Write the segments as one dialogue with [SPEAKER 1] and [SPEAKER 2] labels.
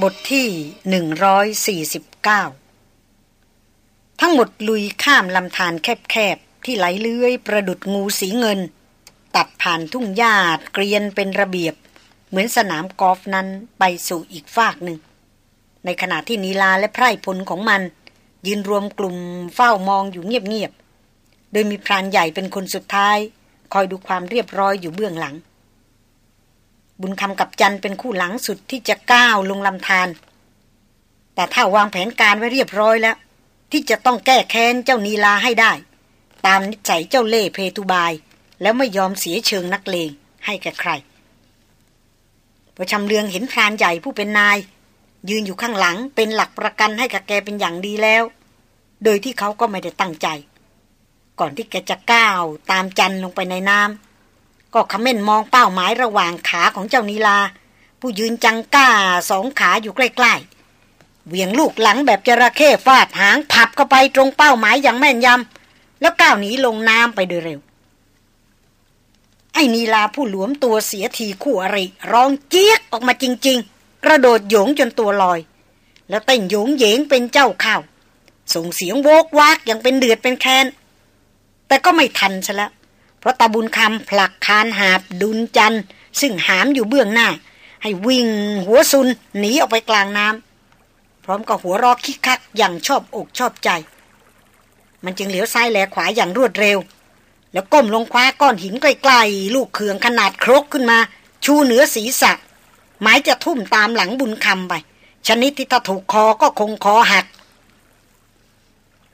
[SPEAKER 1] บทที่ 149 ทั้งหมดลุยข้ามลำธารแคบๆ ที่ไหลเลื้อยประดุดงูสีเงิน ตัดผ่านทุ่งหญ้าเกรียนเป็นระเบียบ เหมือนสนามกอล์ฟนั้นไปสู่อีกฟากหนึ่ง ในขณะที่นีลาและไพร่พลของมัน ยืนรวมกลุ่มเฝ้ามองอยู่เงียบๆ โดยมีพรานใหญ่เป็นคนสุดท้าย คอยดูความเรียบร้อยอยู่เบื้องหลัง บุญคำกับจันเป็นคู่หลังสุดที่จะก้าวลงลำธารแต่ถ้าวางแผนการไว้เรียบร้อยแล้ว ที่จะต้องแก้แค้นเจ้านีลาให้ได้ ตามนิสัยเจ้าเล่เพทุบาย แล้วไม่ยอมเสียเชิงนักเลงให้แก่ใครพอชำเลืองเห็นพรานใหญ่ผู้เป็นนาย ยืนอยู่ข้างหลังเป็นหลักประกันให้กับแกเป็นอย่างดีแล้ว โดยที่เขาก็ไม่ได้ตั้งใจ ก่อนที่แกจะก้าวตามจันลงไปในน้ำ ก็ขม้นมองเป้าหมายระหว่างขาของเจ้านีลา ผู้ยืนจังก้าสองขาอยู่ใกล้ๆเหวี่ยงลูกหลังแบบจระเข้ฟาดหางผับเข้าไปตรงเป้าหมายอย่างแม่นยำแล้วก้าวหนีลงน้ำไปโดยเร็ว ไอ้นีลาผู้หลวมตัวเสียทีคู่อริร้องเจี๊ยกออกมาจริง ๆ กระโดดโยงจนตัวลอย แล้วเต้นโยงเยงเป็นเจ้าข้าวส่งเสียงโวกวากอย่างเป็นเดือดเป็นแค้นแต่ก็ไม่ทันซะแล้ว เพราะตาบุญคำผลักคานหาบดุนจันซึ่งหามอยู่เบื้องหน้า ให้วิ่งหัวซุนหนีออกไปกลางน้ำพร้อมกับหัวรอคิกคักอย่างชอบอกชอบใจ มันจึงเหลียวซ้ายแลขวาอย่างรวดเร็ว แล้วก้มลงคว้าก้อนหินใกล้ๆลูกเขืองขนาดครกขึ้นมา ชูเหนือศีรษะหมายจะทุ่มตามหลังบุญคำไป ชนิดที่ถ้าถูกคอก็คงคอหัก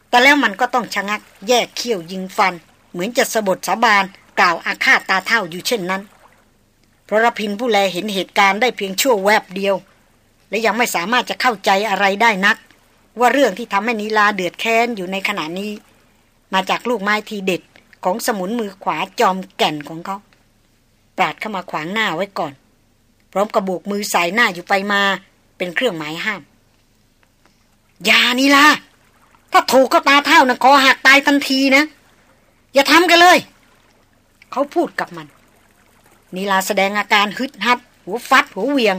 [SPEAKER 1] แต่แล้วมันก็ต้องชะงักแยกเขี้ยวยิงฟัน เหมือนจะสะบดสาบานกล่าวอาฆาตตาเท่าอยู่เช่นนั้น เพราะรพินผู้แลเห็นเหตุการณ์ได้เพียงชั่วแวบเดียว และยังไม่สามารถจะเข้าใจอะไรได้นัก ว่าเรื่องที่ทำให้นิลาเดือดแค้นอยู่ในขณะนี้ มาจากลูกไม้ทีเด็ดของสมุนมือขวาจอมแก่นของเขา ปราดเข้ามาขวางหน้าไว้ก่อน พร้อมกระโบกมือสายหน้าอยู่ไปมาเป็นเครื่องหมายห้าม ยานิลาถ้าถูกก็ตาเท่านะคอหักตายทันทีนะ อย่าทำกันเลย เขาพูดกับมัน นีลาแสดงอาการฮึดฮัด หัวฟัด หัวเวียง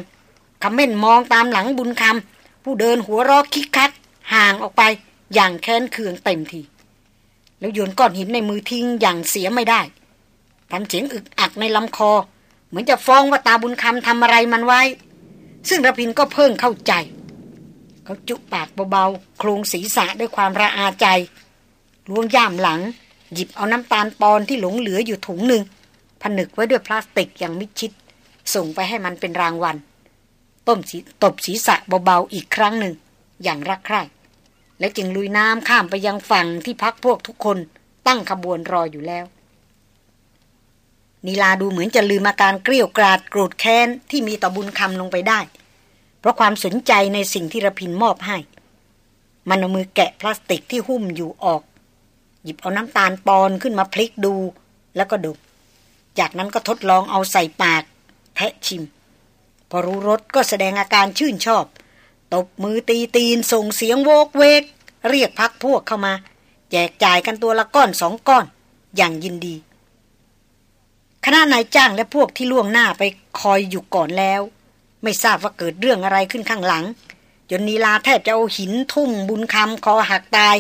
[SPEAKER 1] คำเม่นมองตามหลังบุญคำผู้เดินหัวรอคิกคัก ห่างออกไปอย่างแค้นเคืองเต็มที แล้วโยนก้อนหินในมือทิ้งอย่างเสียไม่ได้ทำเสียงอึกอักในลำคอ เหมือนจะฟ้องว่าตาบุญคำทำอะไรมันไว้ ซึ่งระพินก็เพิ่งเข้าใจ เขาจุปากเบาๆ โครงศีรษะด้วยความระอาใจล้วงย่ามหลัง หยิบเอาน้ำตาลปอนที่หลงเหลืออยู่ถุงหนึ่งผนึกไว้ด้วยพลาสติกอย่างมิดชิด ส่งไปให้มันเป็นรางวัล ต้มสีตบศีรษะเบาๆอีกครั้งหนึ่ง อย่างรักใคร่แล้วจึงลุยน้ำข้ามไปยังฝั่งที่พักพวกทุกคนตั้งขบวนรออยู่แล้ว นีลาดูเหมือนจะลืมอาการเกลี้ยกราดโกรธแค้นที่มีต่อบุญคำลงไปได้ เพราะความสนใจในสิ่งที่ระพินมอบให้ มันเอามือแกะพลาสติกที่หุ้มอยู่ออก หยิบเอาน้ำตาลปอนขึ้นมาพลิกดู แล้วก็ดูจากนั้นก็ทดลองเอาใส่ปากแทะชิม พอรู้รสก็แสดงอาการชื่นชอบ ตบมือตีตีนส่งเสียงโวกเวก เรียกพักพวกเข้ามา แจกจ่ายกันตัวละก้อนสองก้อน อย่างยินดี คณะนายจ้างและพวกที่ล่วงหน้าไปคอยอยู่ก่อนแล้ว ไม่ทราบว่าเกิดเรื่องอะไรขึ้นข้างหลัง จนนีลาแทบจะเอาหินทุ่มบุญคำคอหักตาย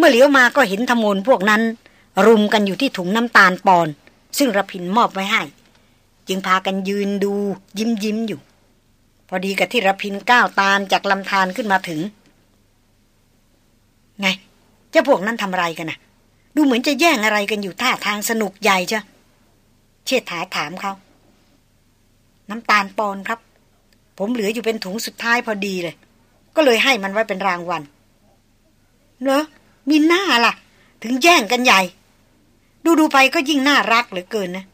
[SPEAKER 1] เมื่อเหลียวมาก็เห็นธมนพวกนั้น รุมกันอยู่ที่ถุงน้ำตาลปอน ซึ่งระพินมอบไว้ให้ จึงพากันยืนดูยิ้มยิ้มอยู่ พอดีกับที่ระพินก้าวตามจากลำธารขึ้นมาถึง ไงเจ้าพวกนั้นทำอะไรกันนะดูเหมือนจะแย่งอะไรกันอยู่ท่าทางสนุกใหญ่จ้ะเชิดถาถามเขาน้ำตาลปอนครับ ผมเหลืออยู่เป็นถุงสุดท้ายพอดีเลย ก็เลยให้มันไว้เป็นรางวัลเนอะ มีหน้าล่ะ ถึงแย่งกันใหญ่ ดูดูไปก็ยิ่งน่ารักเหลือเกินนะ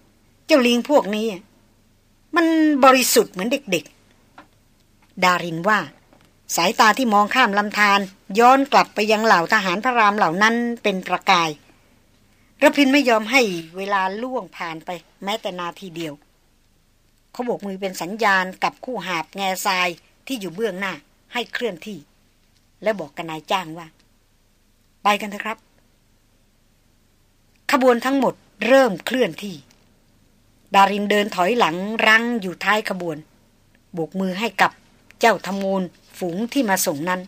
[SPEAKER 1] เจ้าลิงพวกนี้ มันบริสุทธิ์เหมือนเด็กๆ ดารินว่า สายตาที่มองข้ามลำธารย้อนกลับไปยังเหล่าทหารพระรามเหล่านั้นเป็นประกายระพินไม่ยอมให้เวลาล่วงผ่านไป แม้แต่นาทีเดียว เขาโบกมือเป็นสัญญาณกับคู่หาบแง่ทรายที่อยู่เบื้องหน้าให้เคลื่อนที่ และบอกกับนายจ้างว่า ไปกันเถอะครับ ขบวนทั้งหมดเริ่มเคลื่อนที่ ดารินเดินถอยหลังรั้งอยู่ท้ายขบวนบกมือให้กับเจ้าทมูลฝูงที่มาส่งนั้น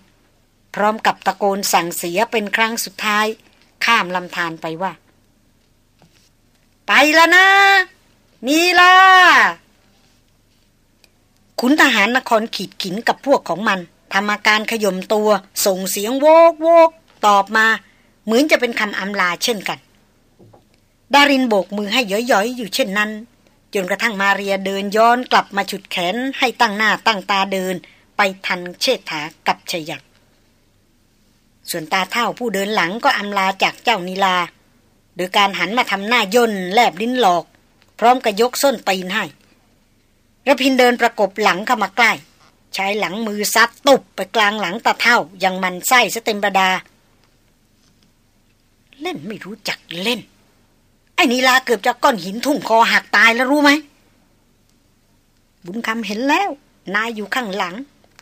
[SPEAKER 1] พร้อมกับตะโกนสั่งเสียเป็นครั้งสุดท้าย ข้ามลำธารไปว่า ไปแล้วนะ นี่ล่ะขุนทหารนครขีดขินกับพวกของมันทำอาการขยมตัว ส่งเสียงโวกโวก ตอบมาเหมือนจะเป็นคำอำลาเช่นกัน ดารินโบกมือให้ย้อยๆ อยู่เช่นนั้น จนกระทั่งมาเรียเดินย้อนกลับมาฉุดแขนให้ตั้งหน้าตั้งตาเดิน ไปทันเชษฐากับชยักส่วนตาเท่าผู้เดินหลังก็อำลาจากเจ้านิลา โดยการหันมาทำหน้าย่นแลบลิ้นหลอก พร้อมกับยกส้นตีนให้ระพินเดินประกบหลังเข้ามาใกล้ ใช้หลังมือซัดตุบไปกลางหลังตาเท่ายังมันไส้ซะเต็มประดา เล่นไม่รู้จักเล่น ไอ้นีลาเกือบจะก้อนหินทุ่มคอหักตายแล้วรู้ไหม บุญคำเห็นแล้ว นายอยู่ข้างหลัง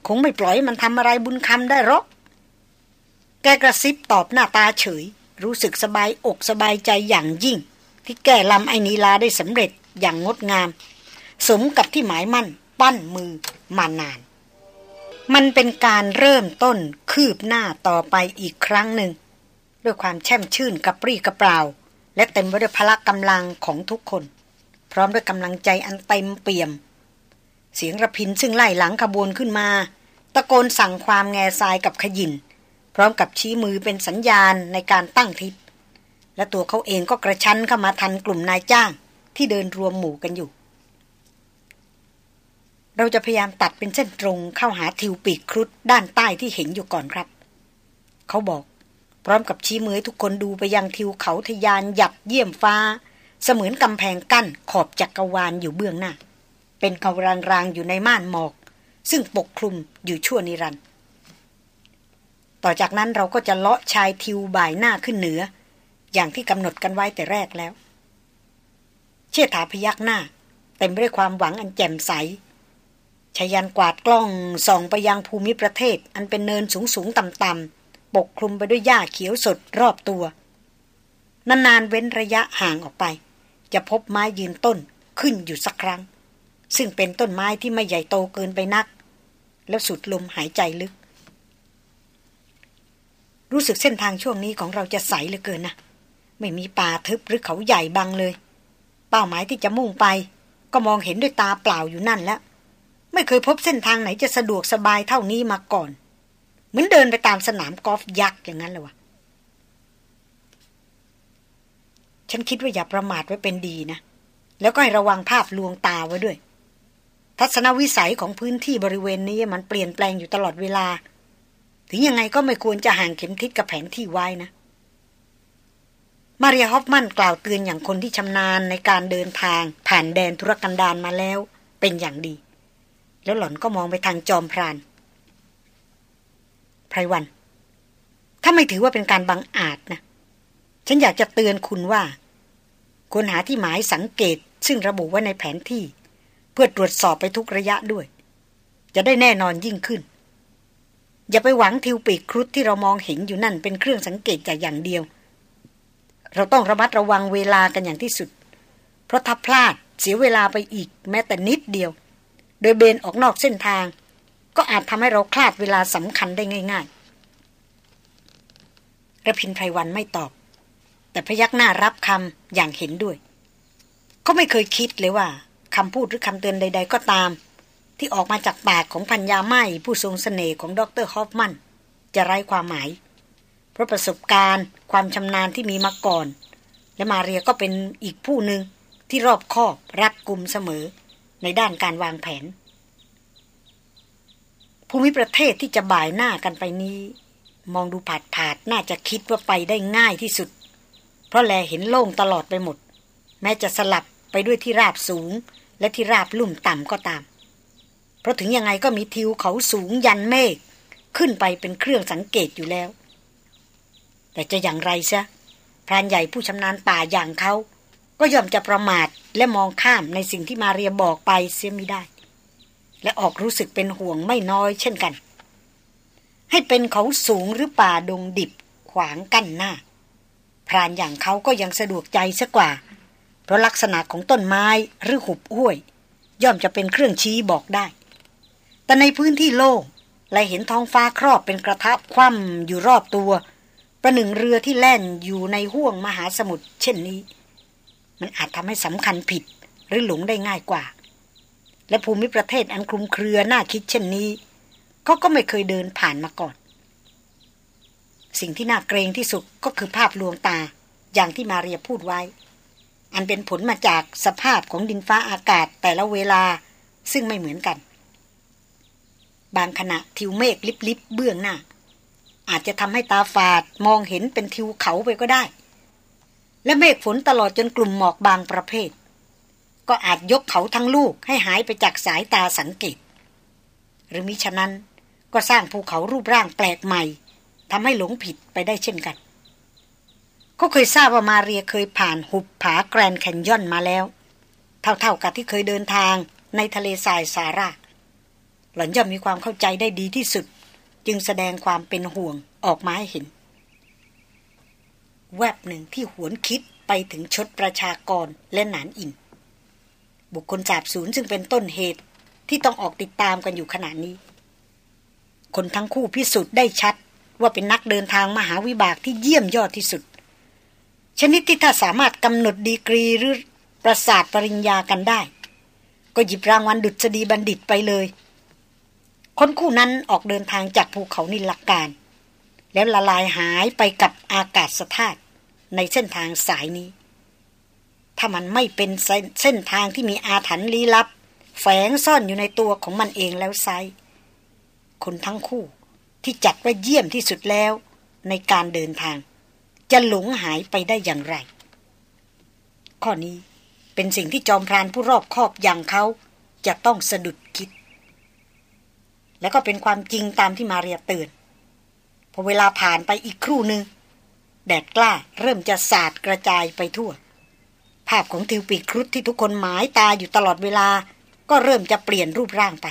[SPEAKER 1] คงไม่ปล่อยมันทำอะไรบุญคำได้หรอก แกกระซิบตอบหน้าตาเฉย รู้สึกสบายอกสบายใจอย่างยิ่ง ที่แก้ลำไอ้นีลาได้สำเร็จอย่างงดงาม สมกับที่หมายมั่น ปั้นมือมานาน มันเป็นการเริ่มต้นคืบหน้าต่อไปอีกครั้งหนึ่ง ด้วยความแช่มชื่นกระปรี้กระเปล่า และเต็มไปด้วยพละกำลังของทุกคน พร้อมด้วยกำลังใจอันเต็มเปี่ยม เสียงระพินซึ่งไล่หลังขบวนขึ้นมา ตะโกนสั่งความแง่ทรายกับขยิน พร้อมกับชี้มือเป็นสัญญาณในการตั้งทิศและตัวเขาเองก็กระชั้นเข้ามาทันกลุ่มนายจ้างที่เดินรวมหมู่กันอยู่ เราจะพยายามตัดเป็นเส้นตรงเข้าหาทิวปีกครุฑด้านใต้ที่เห็นอยู่ก่อนครับ เขาบอก พร้อมกับชี้มือทุกคนดูไปยังทิวเขาทยานหยัดเยี่ยมฟ้า เสมือนกำแพงกั้นขอบจักกรวาลอยู่เบื้องหน้า เป็นเงารางๆอยู่ในม่านหมอก ซึ่งปกคลุมอยู่ชั่วนิรันดร์ต่อจากนั้นเราก็จะเลาะชายทิวบ่ายหน้าขึ้นเหนือ อย่างที่กำหนดกันไว้แต่แรกแล้ว เชษฐาพยักหน้า เต็มไปด้วยความหวังอันแจ่มใสชยันกวาดกล้องส่องไปยังภูมิประเทศ อันเป็นเนินสูงสูงต่ำต่ำ ปกคลุมไปด้วยหญ้าเขียวสดรอบตัวนานๆเว้นระยะห่างออกไป จะพบไม้ยืนต้นขึ้นอยู่สักครั้ง ซึ่งเป็นต้นไม้ที่ไม่ใหญ่โตเกินไปนัก แล้วสุดลมหายใจลึก รู้สึกเส้นทางช่วงนี้ของเราจะใสเหลือเกินนะไม่มีป่าทึบหรือเขาใหญ่บังเลย เป้าหมายที่จะมุ่งไป ก็มองเห็นด้วยตาเปล่าอยู่นั่นแล้ว ไม่เคยพบเส้นทางไหนจะสะดวกสบายเท่านี้มาก่อน มือนเดินไปตามสนามกอล์ฟยักษ์อย่างนั้นเลยวะฉันคิดว่าอย่าประมาทไว้เป็นดีนะ แล้วก็ให้ระวังภาพลวงตาไว้ด้วย ทัศนวิสัยของพื้นที่บริเวณนี้มันเปลี่ยนแปลงอยู่ตลอดเวลา ถึงยังไงก็ไม่ควรจะห่างเข็มทิศกับแผนที่ไว้นะ มาเรียฮอฟมันกล่าวเตือนอย่างคนที่ชำนาญในการเดินทาง ผ่านแดนธุรกันดารมาแล้ว เป็นอย่างดี แล้วหล่อนก็มองไปทางจอมพราน พรวัน ถ้าไม่ถือว่าเป็นการบังอาจนะ ฉันอยากจะเตือนคุณว่าควรหาที่หมายสังเกต ซึ่งระบุไว้ในแผนที่ เพื่อตรวจสอบไปทุกระยะด้วย จะได้แน่นอนยิ่งขึ้น อย่าไปหวังทิวปีกครุฑที่เรามองเห็นอยู่นั่นเป็นเครื่องสังเกตจากอย่างเดียว เราต้องระมัดระวังเวลากันอย่างที่สุด เพราะถ้าพลาดเสียเวลาไปอีกแม้แต่นิดเดียว โดยเบนออกนอกเส้นทาง ก็อาจทำให้เราคลาดเวลาสำคัญได้ง่ายๆระพินไพรวันไม่ตอบ แต่พยักหน้ารับคำอย่างเห็นด้วย เขาไม่เคยคิดเลยว่าคำพูดหรือคำเตือนใด ๆ ก็ตาม ที่ออกมาจากปากของพัญญาไม้ผู้ทรงสเสน่ห์ของดรฮอฟมัน จะไร้ความหมาย เพราะประสบการณ์ ความชำนาญที่มีมาก่อน และมาเรียก็เป็นอีกผู้หนึ่งที่รอบคอบรัดกุมเสมอในด้านการวางแผน ภูมิประเทศที่จะบ่ายหน้ากันไปนี้ มองดูผาดผาดน่าจะคิดว่าไปได้ง่ายที่สุด เพราะแลเห็นโล่งตลอดไปหมด แม้จะสลับไปด้วยที่ราบสูง และที่ราบลุ่มต่ำก็ตาม เพราะถึงยังไงก็มีทิวเขาสูงยันเมฆขึ้นไปเป็นเครื่องสังเกตอยู่แล้ว แต่จะอย่างไรซะพรานใหญ่ผู้ชำนาญป่าอย่างเขา ก็ย่อมจะประมาทและมองข้ามในสิ่งที่มาเรียบอกไปเสียไม่ได้ และออกรู้สึกเป็นห่วงไม่น้อยเช่นกัน ให้เป็นเขาสูงหรือป่าดงดิบขวางกั้นหน้า พรานอย่างเขาก็ยังสะดวกใจซะกว่า เพราะลักษณะของต้นไม้หรือหุบห้วย ย่อมจะเป็นเครื่องชี้บอกได้ แต่ในพื้นที่โล่งและเห็นท้องฟ้าครอบเป็นกระทะคว่ำอยู่รอบตัว ประหนึ่งเรือที่แล่นอยู่ในห้วงมหาสมุทรเช่นนี้ มันอาจทำให้สำคัญผิดหรือหลงได้ง่ายกว่า และภูมิประเทศอันคลุมเครือน่าคิดเช่นนี้เขาก็ไม่เคยเดินผ่านมาก่อน สิ่งที่น่าเกรงที่สุดก็คือภาพลวงตาอย่างที่มาเรียพูดไว้ อันเป็นผลมาจากสภาพของดินฟ้าอากาศแต่ละเวลาซึ่งไม่เหมือนกัน บางขณะทิวเมฆลิบๆเบื้องหน้า อาจจะทำให้ตาฝาดมองเห็นเป็นทิวเขาไปก็ได้ และเมฆฝนตลอดจนกลุ่มหมอกบางประเภท ก็อาจยกเขาทั้งลูกให้หายไปจากสายตาสังเกต หรือมิฉะนั้นก็สร้างภูเขารูปร่างแปลกใหม่ทำให้หลงผิดไปได้เช่นกันเขาเคยทราบว่ามาเรียเคยผ่านหุบผาแกรนแคนยอนมาแล้ว เท่าๆกับที่เคยเดินทางในทะเลทรายซาร่าหล่อนย่อมมีความเข้าใจได้ดีที่สุด จึงแสดงความเป็นห่วงออกมาให้เห็น แวบหนึ่งที่หวนคิดไปถึงชดประชากรและหนานอิน บุคคลจาบศูนย์ซึ่งเป็นต้นเหตุที่ต้องออกติดตามกันอยู่ขณะนี้ คนทั้งคู่พิสูจน์ได้ชัด ว่าเป็นนักเดินทางมหาวิบากที่เยี่ยมยอดที่สุด ชนิดที่ถ้าสามารถกำหนดดีกรีหรือประสาทปริญญากันได้ ก็หยิบรางวัลดุษฎีบัณฑิตไปเลย คนคู่นั้นออกเดินทางจากภูเขานิลการ แล้วละลายหายไปกับอากาศสธาตุในเส้นทางสายนี้ ถ้ามันไม่เป็นเส้นทางที่มีอาถรรพ์ลี้ลับ แฝงซ่อนอยู่ในตัวของมันเองแล้วไซคนทั้งคู่ที่จัดว่าเยี่ยมที่สุดแล้ว ในการเดินทาง จะหลงหายไปได้อย่างไร ข้อนี้เป็นสิ่งที่จอมพรานผู้รอบคอบอย่างเขาจะต้องสะดุดคิด และก็เป็นความจริงตามที่มาเรียเตือนพอเวลาผ่านไปอีกครู่หนึ่งแดดกล้าเริ่มจะสาดกระจายไปทั่ว ภาพของทิวปีครุฑที่ทุกคนหมายตาอยู่ตลอดเวลา ก็เริ่มจะเปลี่ยนรูปร่างไป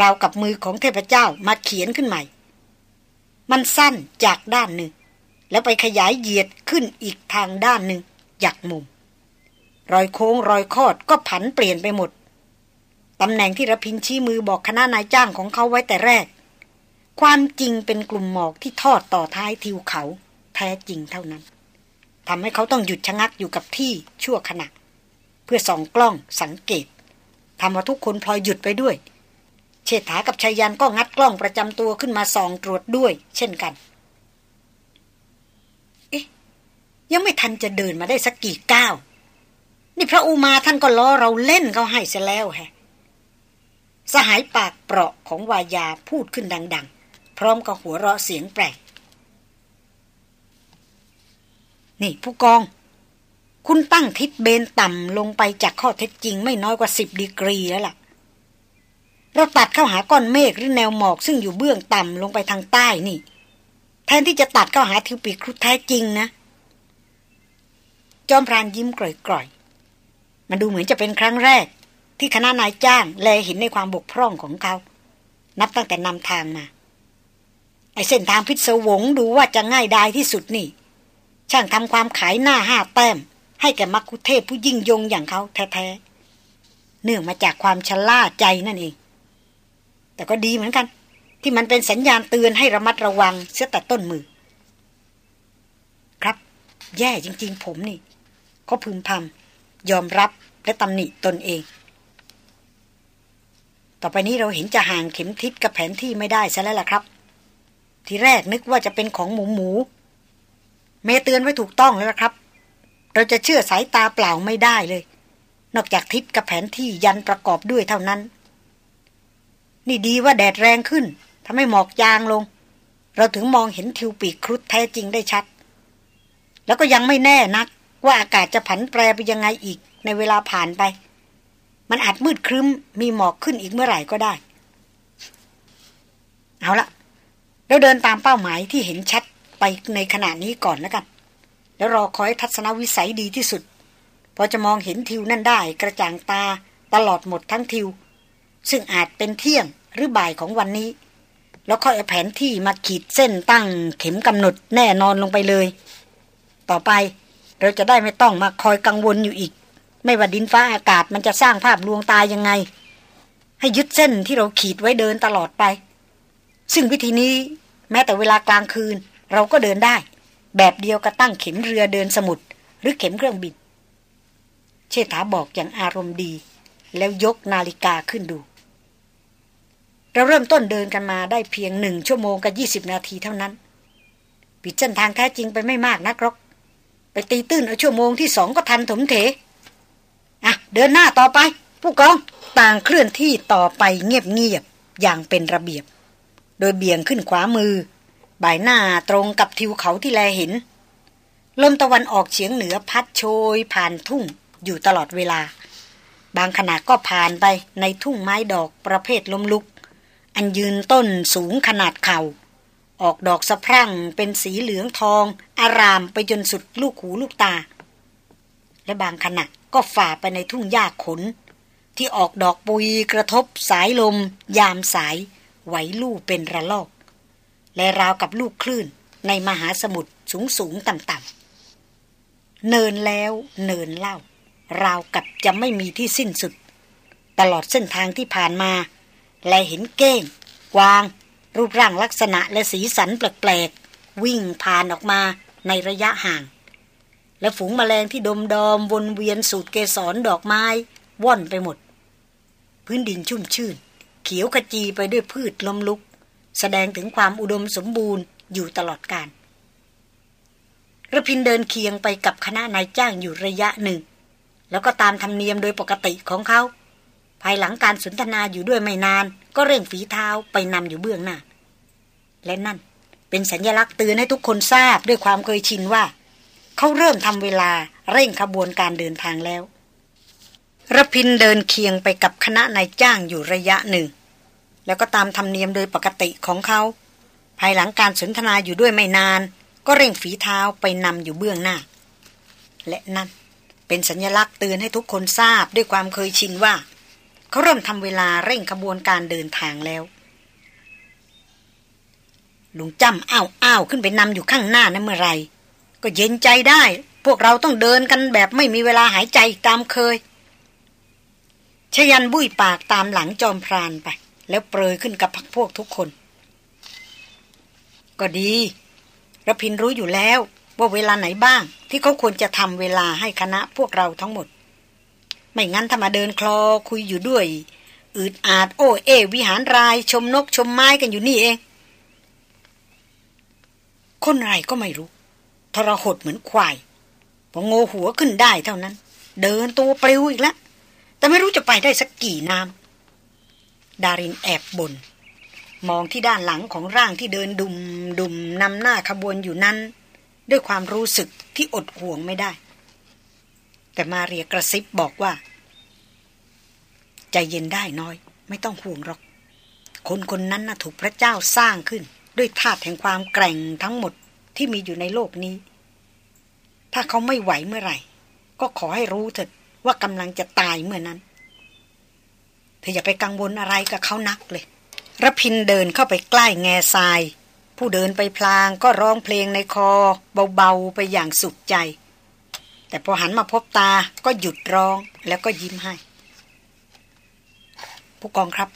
[SPEAKER 1] ราวกับมือของเทพเจ้ามาเขียนขึ้นใหม่ มันสั้นจากด้านหนึ่ง แล้วไปขยายเหยียดขึ้นอีกทางด้านหนึ่งหยักมุม รอยโค้งรอยคอดก็ผันเปลี่ยนไปหมดตำแหน่งที่ระพินชี้มือบอกคณะนายจ้างของเขาไว้แต่แรก ความจริงเป็นกลุ่มหมอกที่ทอดต่อท้ายทิวเขา แท้จริงเท่านั้น ทำให้เขาต้องหยุดชะงักอยู่กับที่ชั่วขณะ เพื่อส่องกล้องสังเกตทำให้ทุกคนพลอยหยุดไปด้วย เชษฐากับชายันก็งัดกล้องประจำตัวขึ้นมาส่องตรวจด้วย เช่นกัน เอ๊ยังไม่ทันจะเดินมาได้สักกี่ก้าวนี่พระอุมาท่านก็ล้อเราเล่นเขาให้เสียแล้วแฮะสหายปากเปราะของวายาพูดขึ้นดัง ๆ พร้อมกับหัวเราะเสียงแปลก นี่ผู้กอง คุณตั้งทิศเบนต่ำลงไปจากข้อเท็จจริงไม่น้อยกว่าสิบดีกรีแล้วล่ะ เราตัดเข้าหาก้อนเมฆหรือแนวหมอกซึ่งอยู่เบื้องต่ำลงไปทางใต้นี่ แทนที่จะตัดเข้าหาทิวปีครุฑแท้จริงนะ จอมพรานยิ้มกร่อยๆ มันดูเหมือนจะเป็นครั้งแรก ที่คณะนายจ้างแลเห็นในความบกพร่องของเขา นับตั้งแต่นำทางมา ไอเส้นทางพิศวงดูว่าจะง่ายดายที่สุดนี่ ช่างทำความขายหน้าห้าแต้ม ให้แก่มักคุเทพผู้ยิ่งยงอย่างเขาแท้ๆเนื่องมาจากความชล่าใจนั่นเอง แต่ก็ดีเหมือนกัน ที่มันเป็นสัญญาณเตือนให้ระมัดระวังเสียแต่ต้นมือ ครับ แย่จริง ๆ ผมนี่เขาพึมพำยอมรับและตำหนิตนเอง ต่อไปนี้เราเห็นจะห่างเข็มทิศกับแผนที่ไม่ได้ซะแล้วล่ะครับ ทีแรกนึกว่าจะเป็นของหมูหมู เมเตือนไว้ถูกต้องแล้วครับ เราจะเชื่อสายตาเปล่าไม่ได้เลย นอกจากทิศกับแผนที่ยันประกอบด้วยเท่านั้น นี่ดีว่าแดดแรงขึ้นทำให้หมอกจางลง เราถึงมองเห็นทิวปีกครุฑแท้จริงได้ชัด แล้วก็ยังไม่แน่นัก ว่าอากาศจะผันแปรไปยังไงอีกในเวลาผ่านไป มันอาจมืดครึ้มมีหมอกขึ้นอีกเมื่อไหร่ก็ได้ เอาละเราเดินตามเป้าหมายที่เห็นชัด ไปในขณะนี้ก่อนแล้วกัน แล้วรอคอยทัศนวิสัยดีที่สุด พอจะมองเห็นทิวนั่นได้กระจ่างตาตลอดหมดทั้งทิว ซึ่งอาจเป็นเที่ยงหรือบ่ายของวันนี้ แล้วค่อยเอาแผนที่มาขีดเส้นตั้งเข็มกำหนดแน่นอนลงไปเลย ต่อไปเราจะได้ไม่ต้องมาคอยกังวลอยู่อีก ไม่ว่าดินฟ้าอากาศมันจะสร้างภาพลวงตายังไงใให้ยึดเส้นที่เราขีดไว้เดินตลอดไป ซึ่งวิธีนี้แม้แต่เวลากลางคืน เราก็เดินได้ แบบเดียวกับตั้งเข็มเรือเดินสมุทรหรือเข็มเครื่องบิน เชษฐาบอกอย่างอารมณ์ดี แล้วยกนาฬิกาขึ้นดู เราเริ่มต้นเดินกันมาได้เพียงหนึ่งชั่วโมงกับยี่สิบนาทีเท่านั้น ปิดเส้นทางแท้จริงไปไม่มากนักหรอกไปตีตื้นเอาชั่วโมงที่สองก็ทันถมเถอะเดินหน้าต่อไป ผู้กองต่างเคลื่อนที่ต่อไปเงียบๆอย่างเป็นระเบียบ โดยเบี่ยงขึ้นขวามือ บ่ายหน้าตรงกับทิวเขาที่แลเห็น ลมตะวันออกเฉียงเหนือพัดโชย ผ่านทุ่งอยู่ตลอดเวลา บางขณะก็ผ่านไปในทุ่งไม้ดอกประเภทลมลุก อันยืนต้นสูงขนาดเขา่า ออกดอกสะพรั่งเป็นสีเหลืองทอง อารามไปจนสุดลูกหูลูกตา และบางขณะก็ฝ่าไปในทุ่งหญ้าขน ที่ออกดอกปุยกระทบสายลม ยามสายไหวลู่เป็นระลอก และราวกับลูกคลื่นในมหาสมุทรสูงสูงต่ำต่ำเนินแล้วเนินเล่า ราวกับจะไม่มีที่สิ้นสุด ตลอดเส้นทางที่ผ่านมา และเห็นเก้งกวาง รูปร่างลักษณะและสีสันแปลกๆ วิ่งผ่านออกมาในระยะห่าง และฝูงแมลงที่ดมดอมวนเวียนสูดเกสรดอกไม้ว่อนไปหมด พื้นดินชุ่มชื่น เขียวขจีไปด้วยพืชลมลุก แสดงถึงความอุดมสมบูรณ์อยู่ตลอดการระพินเดินเคียงไปกับคณะนายจ้างอยู่ระยะหนึ่ง แล้วก็ตามธรรมเนียมโดยปกติของเขา ภายหลังการสนทนาอยู่ด้วยไม่นาน ก็เร่งฝีเท้าไปนำอยู่เบื้องหน้า และนั่นเป็นสัญลักษณ์เตือนให้ทุกคนทราบด้วยความเคยชินว่า เขาเริ่มทำเวลาเร่งขบวนการเดินทางแล้วระพินเดินเคียงไปกับคณะนายจ้างอยู่ระยะหนึ่ง แล้วก็ตามธรรมเนียมโดยปกติของเขา ภายหลังการสนทนาอยู่ด้วยไม่นาน ก็เร่งฝีเท้าไปนำอยู่เบื้องหน้า และนั่นเป็นสัญลักษณ์เตือนให้ทุกคนทราบด้วยความเคยชินว่า เขาเริ่มทำเวลาเร่งขบวนการเดินทางแล้วลุงจำอ้าวอ้าวขึ้นไปนำอยู่ข้างหน้านั้นเมื่อไรก็เย็นใจได้ พวกเราต้องเดินกันแบบไม่มีเวลาหายใจตามเคยชยันบุ้ยปากตามหลังจอมพรานไป แล้วเปรยขึ้นกับพักพวกทุกคน ก็ดีระพินรู้อยู่แล้ว ว่าเวลาไหนบ้าง ที่เขาควรจะทำเวลาให้คณะพวกเราทั้งหมด ไม่งั้นถ้ามาเดินคลอคุยอยู่ด้วย อืดอาดโอ้เอ วิหารรายชมนกชมไม้กันอยู่นี่เอง คนไรก็ไม่รู้ ทรหดเหมือนควายพอโงหัวขึ้นได้เท่านั้น เดินตัวปลิวอีกแล้วแต่ไม่รู้จะไปได้สักกี่น้ำ ดารินแอบบนมองที่ด้านหลังของร่างที่เดินดุมดุมนำหน้าขบวนอยู่นั้น ด้วยความรู้สึกที่อดห่วงไม่ได้ แต่มาเรียกระซิบบอกว่า ใจเย็นได้น้อย ไม่ต้องห่วงหรอก คนคนนั้นน่ะถูกพระเจ้าสร้างขึ้น ด้วยธาตุแห่งความแกร่งทั้งหมดที่มีอยู่ในโลกนี้ ถ้าเขาไม่ไหวเมื่อไหร่ ก็ขอให้รู้เถิดว่ากำลังจะตายเมื่อนั้น ธออย่าไปกังวลอะไรกับเขานักเลยรพินเดินเข้าไปใกล้แง่ทราย ผู้เดินไปพลางก็ร้องเพลงในคอ เบาๆไปอย่างสุขใจ แต่พอหันมาพบตาก็หยุดร้องแล้วก็ยิ้มให้ ผู้กองครับ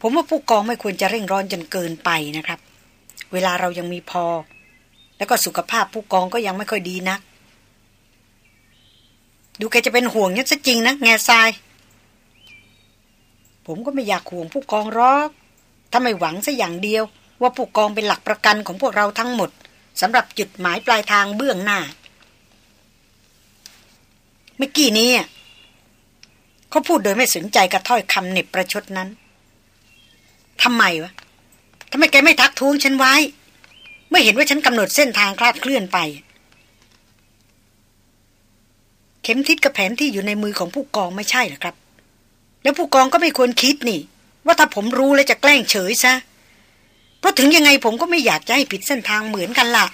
[SPEAKER 1] ผมว่าผู้กองไม่ควรจะเร่งร้อนจนเกินไปนะครับ เวลาเรายังมีพอ แล้วก็สุขภาพผู้กองก็ยังไม่ค่อยดีนัก ดูแกจะเป็นห่วงนี่ซะจริงนะแง่ทราย ผมก็ไม่อยากห่วงผู้กองรอกถ้าไม่หวังซะอย่างเดียว ว่าผู้กองเป็นหลักประกันของพวกเราทั้งหมดสำหรับจุดหมายปลายทางเบื้องหน้า เมื่อกี้นี้เขาพูดโดยไม่สนใจกระถ้อยคำเน็บประชดนั้นทำไมวะทำไมแกไม่ทักท้วงฉันไว้ไม่เห็นว่าฉันกำหนดเส้นทางคลาดเคลื่อนไป เข็มทิศกับแผนที่อยู่ในมือของผู้กองไม่ใช่หรอครับ แล้วผู้กองก็ไม่ควรคิดนี่ ว่าถ้าผมรู้แล้วจะแกล้งเฉยซะเพราะถึงยังไงผมก็ไม่อยากจะให้ผิดเส้นทางเหมือนกันละ่ะ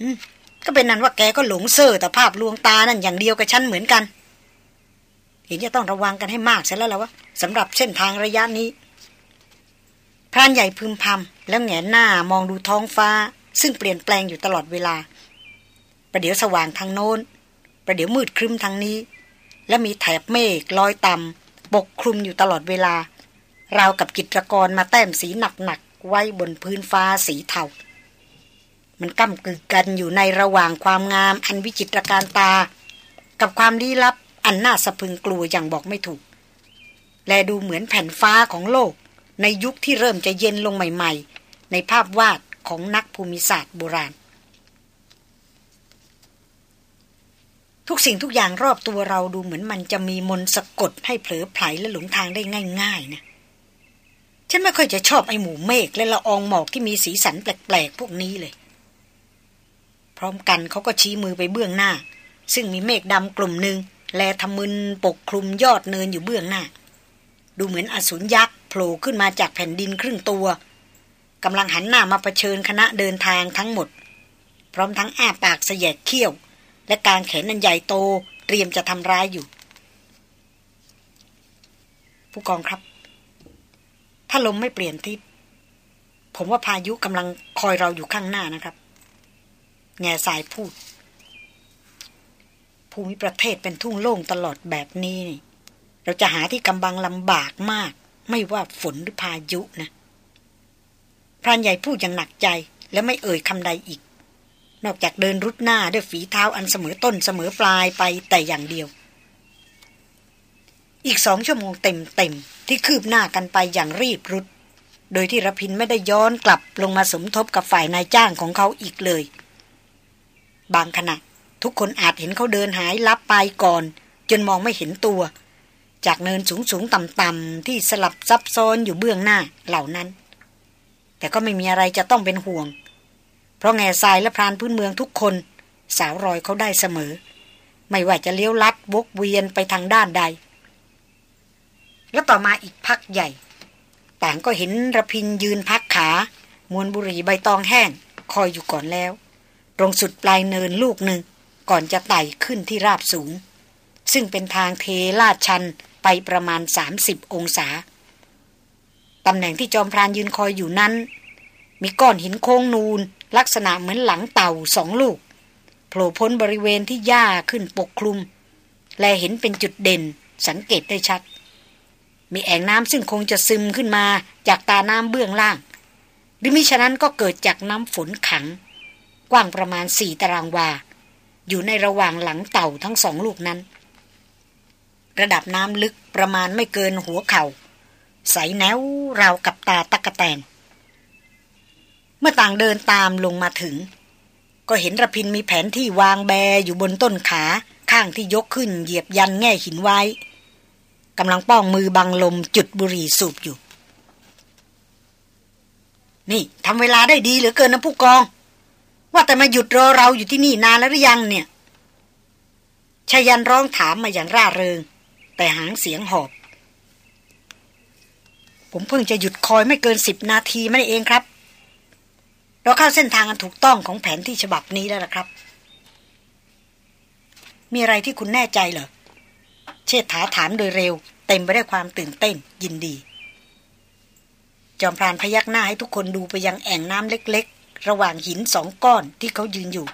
[SPEAKER 1] อืมก็เป็นนั้นว่าแกก็หลงเซ่อแต่ภาพลวงตานั่นอย่างเดียวกับฉันเหมือนกัน เห็นจะต้องระวังกันให้มากเสียแล้วล่ะวะสำหรับเส้นทางระยะนี้พรานใหญ่พึมพำแล้วแงนหน้ามองดูท้องฟ้า ซึ่งเปลี่ยนแปลงอยู่ตลอดเวลา ประเดี๋ยวสว่างทางโน้น ประเดี๋ยวมืดครึ้มทางนี้ และมีแถบเมฆลอยต่ำปกคลุมอยู่ตลอดเวลา ราวกับจิตรกรมาแต้มสีหนักๆไว้บนพื้นฟ้าสีเทา มันก้ากึกกันอยู่ในระหว่างความงามอันวิจิตรการตา กับความลี้ลับอันน่าสะพึงกลัวอย่างบอกไม่ถูก และดูเหมือนแผ่นฟ้าของโลก ในยุคที่เริ่มจะเย็นลงใหม่ ๆ ในภาพวาดของนักภูมิศาสตร์โบราณ ทุกสิ่งทุกอย่างรอบตัวเราดูเหมือนมันจะมีมนสะกดให้เผลอไผลและหลงทางได้ง่ายๆนะฉันไม่ค่อยจะชอบไอ้หมู่เมฆและละอองหมอกที่มีสีสันแปลกๆพวกนี้เลย พร้อมกันเขาก็ชี้มือไปเบื้องหน้า ซึ่งมีเมฆดำกลุ่มหนึ่งแลทำมึนปกคลุมยอดเนินอยู่เบื้องหน้า ดูเหมือนอสูรยักษ์โผล่ขึ้นมาจากแผ่นดินครึ่งตัวกำลังหันหน้ามาเผชิญคณะเดินทางทั้งหมด พร้อมทั้งอ้าปากเสยกเขี้ยว และการแขนนันใหญ่โตเตรียมจะทำร้ายอยู่ ผู้กองครับ ถ้าลมไม่เปลี่ยนทิศผมว่าพายุกำลังคอยเราอยู่ข้างหน้านะครับ แง่สายพูด ภูมิประเทศเป็นทุ่งโล่งตลอดแบบนี้นี่ เราจะหาที่กำบังลำบากมาก ไม่ว่าฝนหรือพายุนะพรานใหญ่พูดอย่างหนักใจและไม่เอ่ยคำใดอีก นอกจากเดินรุดหน้าด้วยฝีเท้าอันเสมอต้นเสมอปลายไปแต่อย่างเดียว อีกสองชั่วโมงเต็มเต็มที่คืบหน้ากันไปอย่างรีบรุด โดยที่รพินไม่ได้ย้อนกลับลงมาสมทบกับฝ่ายนายจ้างของเขาอีกเลย บางขณะทุกคนอาจเห็นเขาเดินหายลับไปก่อน จนมองไม่เห็นตัว จากเนินสูงสูงต่ำต่ำที่สลับซับซ้อนอยู่เบื้องหน้าเหล่านั้น แต่ก็ไม่มีอะไรจะต้องเป็นห่วง เพราะแง่ทรายและพรานพื้นเมืองทุกคน สาวรอยเขาได้เสมอ ไม่ว่าจะเลี้ยวลัดวกเวียนไปทางด้านใด แล้วต่อมาอีกพักใหญ่ ต่างก็เห็นระพินยืนพักขามวนบุหรี่ใบตองแห้ง คอยอยู่ก่อนแล้ว ตรงสุดปลายเนินลูกหนึ่ง ก่อนจะไต่ขึ้นที่ราบสูง ซึ่งเป็นทางเทลาดชันไปประมาณ 30 องศาตำแหน่งที่จอมพรานยืนคอยอยู่นั้น มีก้อนหินโค้งนูน ลักษณะเหมือนหลังเต่าสองลูกโผล่พ้นบริเวณที่หญ้าขึ้นปกคลุม และเห็นเป็นจุดเด่นสังเกตได้ชัด มีแอ่งน้ำซึ่งคงจะซึมขึ้นมาจากตาน้ำเบื้องล่าง หรือมิฉะนั้นก็เกิดจากน้ำฝนขัง กว้างประมาณสี่ตารางวา อยู่ในระหว่างหลังเต่าทั้งสองลูกนั้น ระดับน้ำลึกประมาณไม่เกินหัวเขา่าใสแนวราวกับตาตะกะแตน มื่อต่างเดินตามลงมาถึง ก็เห็นระพินมีแผนที่วางแบอยู่บนต้นขาข้างที่ยกขึ้นเหยียบยันแง่หินไว้กำลังป้องมือบังลมจุดบุหรี่สูบอยู่ นี่ทำเวลาได้ดีเหลือเกินนะผู้กอง ว่าแต่มาหยุดรอเราอยู่ที่นี่นานแล้วหรือยังเนี่ยชายันร้องถามมาอย่างร่าเริง แต่หางเสียงหอบ ผมเพิ่งจะหยุดคอยไม่เกินสิบนาทีไม่เองครับ เราเข้าเส้นทางอันถูกต้องของแผนที่ฉบับนี้แล้วล่ะครับ มีอะไรที่คุณแน่ใจเหรอ เชษฐาถามโดยเร็ว เต็มไปด้วยความตื่นเต้นยินดี จอมพรานพยักหน้าให้ทุกคนดูไปยังแอ่งน้ำเล็ก ๆ ระหว่างหินสองก้อนที่เขายืนอยู่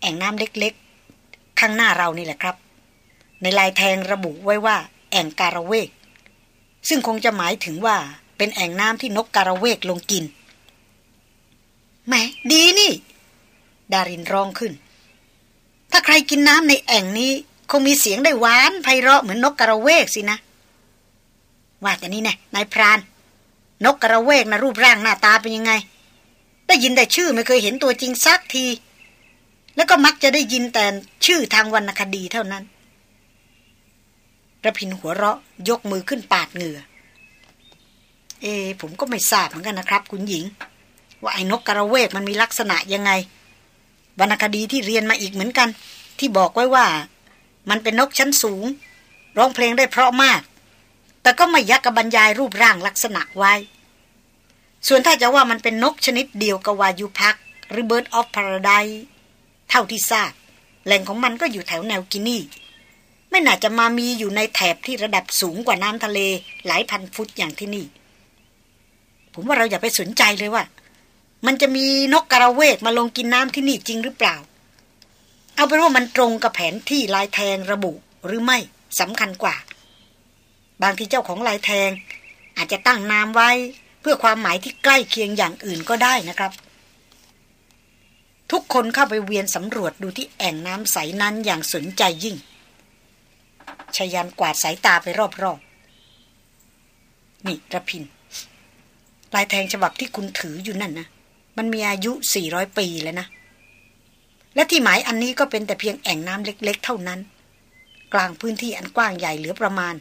[SPEAKER 1] แอ่งน้ำเล็กๆ ข้างหน้าเรานี่แหละครับ ในลายแทงระบุไว้ว่า แอ่งการเวกซึ่งคงจะหมายถึงว่าเป็นแอ่งน้ำที่นกการะเวกลงกิน แหมดีนี่ ดารินร้องขึ้น ถ้าใครกินน้ำในแอ่งนี้ คงมีเสียงได้หวานไพเราะเหมือนนกกระเวกสินะ ว่าแต่นี่แน่นายพราน นกกระเวกนะรูปร่างหน้าตาเป็นยังไง ได้ยินแต่ชื่อไม่เคยเห็นตัวจริงสักที แล้วก็มักจะได้ยินแต่ชื่อทางวรรณคดีเท่านั้นระพินหัวเราะยกมือขึ้นปาดเหงื่อ เอ ผมก็ไม่ทราบเหมือนกันนะครับ คุณหญิง ว่าไอ้นกกระเวกมันมีลักษณะยังไงวรรณคดีที่เรียนมาอีกเหมือนกัน ที่บอกไว้ว่า มันเป็นนกชั้นสูง ร้องเพลงได้เพราะมาก แต่ก็ไม่ยักกระบรรยายรูปร่างลักษณะไว้ ส่วนถ้าจะว่ามันเป็นนกชนิดเดียวกับวายุพักหรือเบิร์ดออฟพาราไดเท่าที่ทราบแหล่งของมันก็อยู่แถวแนวกินี ไม่น่าจะมามีอยู่ในแถบที่ระดับสูงกว่าน้ำทะเลหลายพันฟุตอย่างที่นี่ ผมว่าเราอย่าไปสนใจเลยว่า มันจะมีนกกระเวกมาลงกินน้ำที่นี่จริงหรือเปล่า เอาเป็นว่ามันตรงกับแผนที่ลายแทงระบุหรือไม่สำคัญกว่า บางทีเจ้าของลายแทง อาจจะตั้งนามไว้ เพื่อความหมายที่ใกล้เคียงอย่างอื่นก็ได้นะครับ ทุกคนเข้าไปเวียนสำรวจดูที่แอ่งน้ำใสนั้นอย่างสนใจยิ่งชยันกวาดสายตาไปรอบๆนี่ระพินลายแทงฉบับที่คุณถืออยู่นั่นนะ มันมีอายุสี่ร้อยปีแล้วนะ และที่หมายอันนี้ก็เป็นแต่เพียงแอ่งน้ำเล็ก ๆ เท่านั้น กลางพื้นที่อันกว้างใหญ่เหลือประมาณ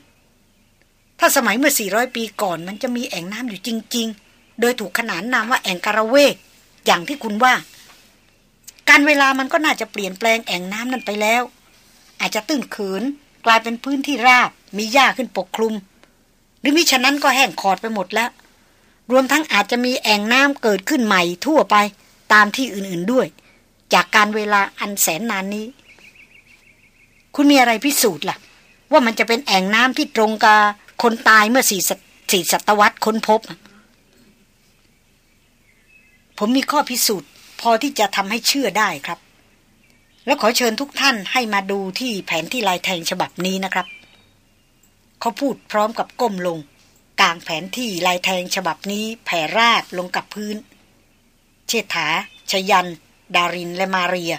[SPEAKER 1] ถ้าสมัยเมื่อสี่ร้อยปีก่อนมันจะมีแอ่งน้ำอยู่จริง ๆ โดยถูกขนานนามว่าแอ่งการะเวก อย่างที่คุณว่า การเวลามันก็น่าจะเปลี่ยนแปลงแอ่งน้ำนั้นไปแล้ว อาจจะตื้นเขินกลายเป็นพื้นที่ราบ มีหญ้าขึ้นปกคลุม หรือมิฉะนั้นก็แห้งขอดไปหมดแล้ว รวมทั้งอาจจะมีแอ่งน้ำเกิดขึ้นใหม่ทั่วไปตามที่อื่นๆด้วย จากการเวลาอันแสนนานนี้ คุณมีอะไรพิสูจน์ล่ะ ว่ามันจะเป็นแอ่งน้ำที่ตรงกับคนตายเมื่อสี่สี่ศตวรรษค้นพบ ผมมีข้อพิสูจน์ พอที่จะทำให้เชื่อได้ครับ แล้วขอเชิญทุกท่านให้มาดูที่แผนที่ลายแทงฉบับนี้นะครับ เขาพูดพร้อมกับก้มลง กลางแผนที่ลายแทงฉบับนี้แผ่ราบลงกับพื้น เชษฐา ชยัน ดารินและมาเรีย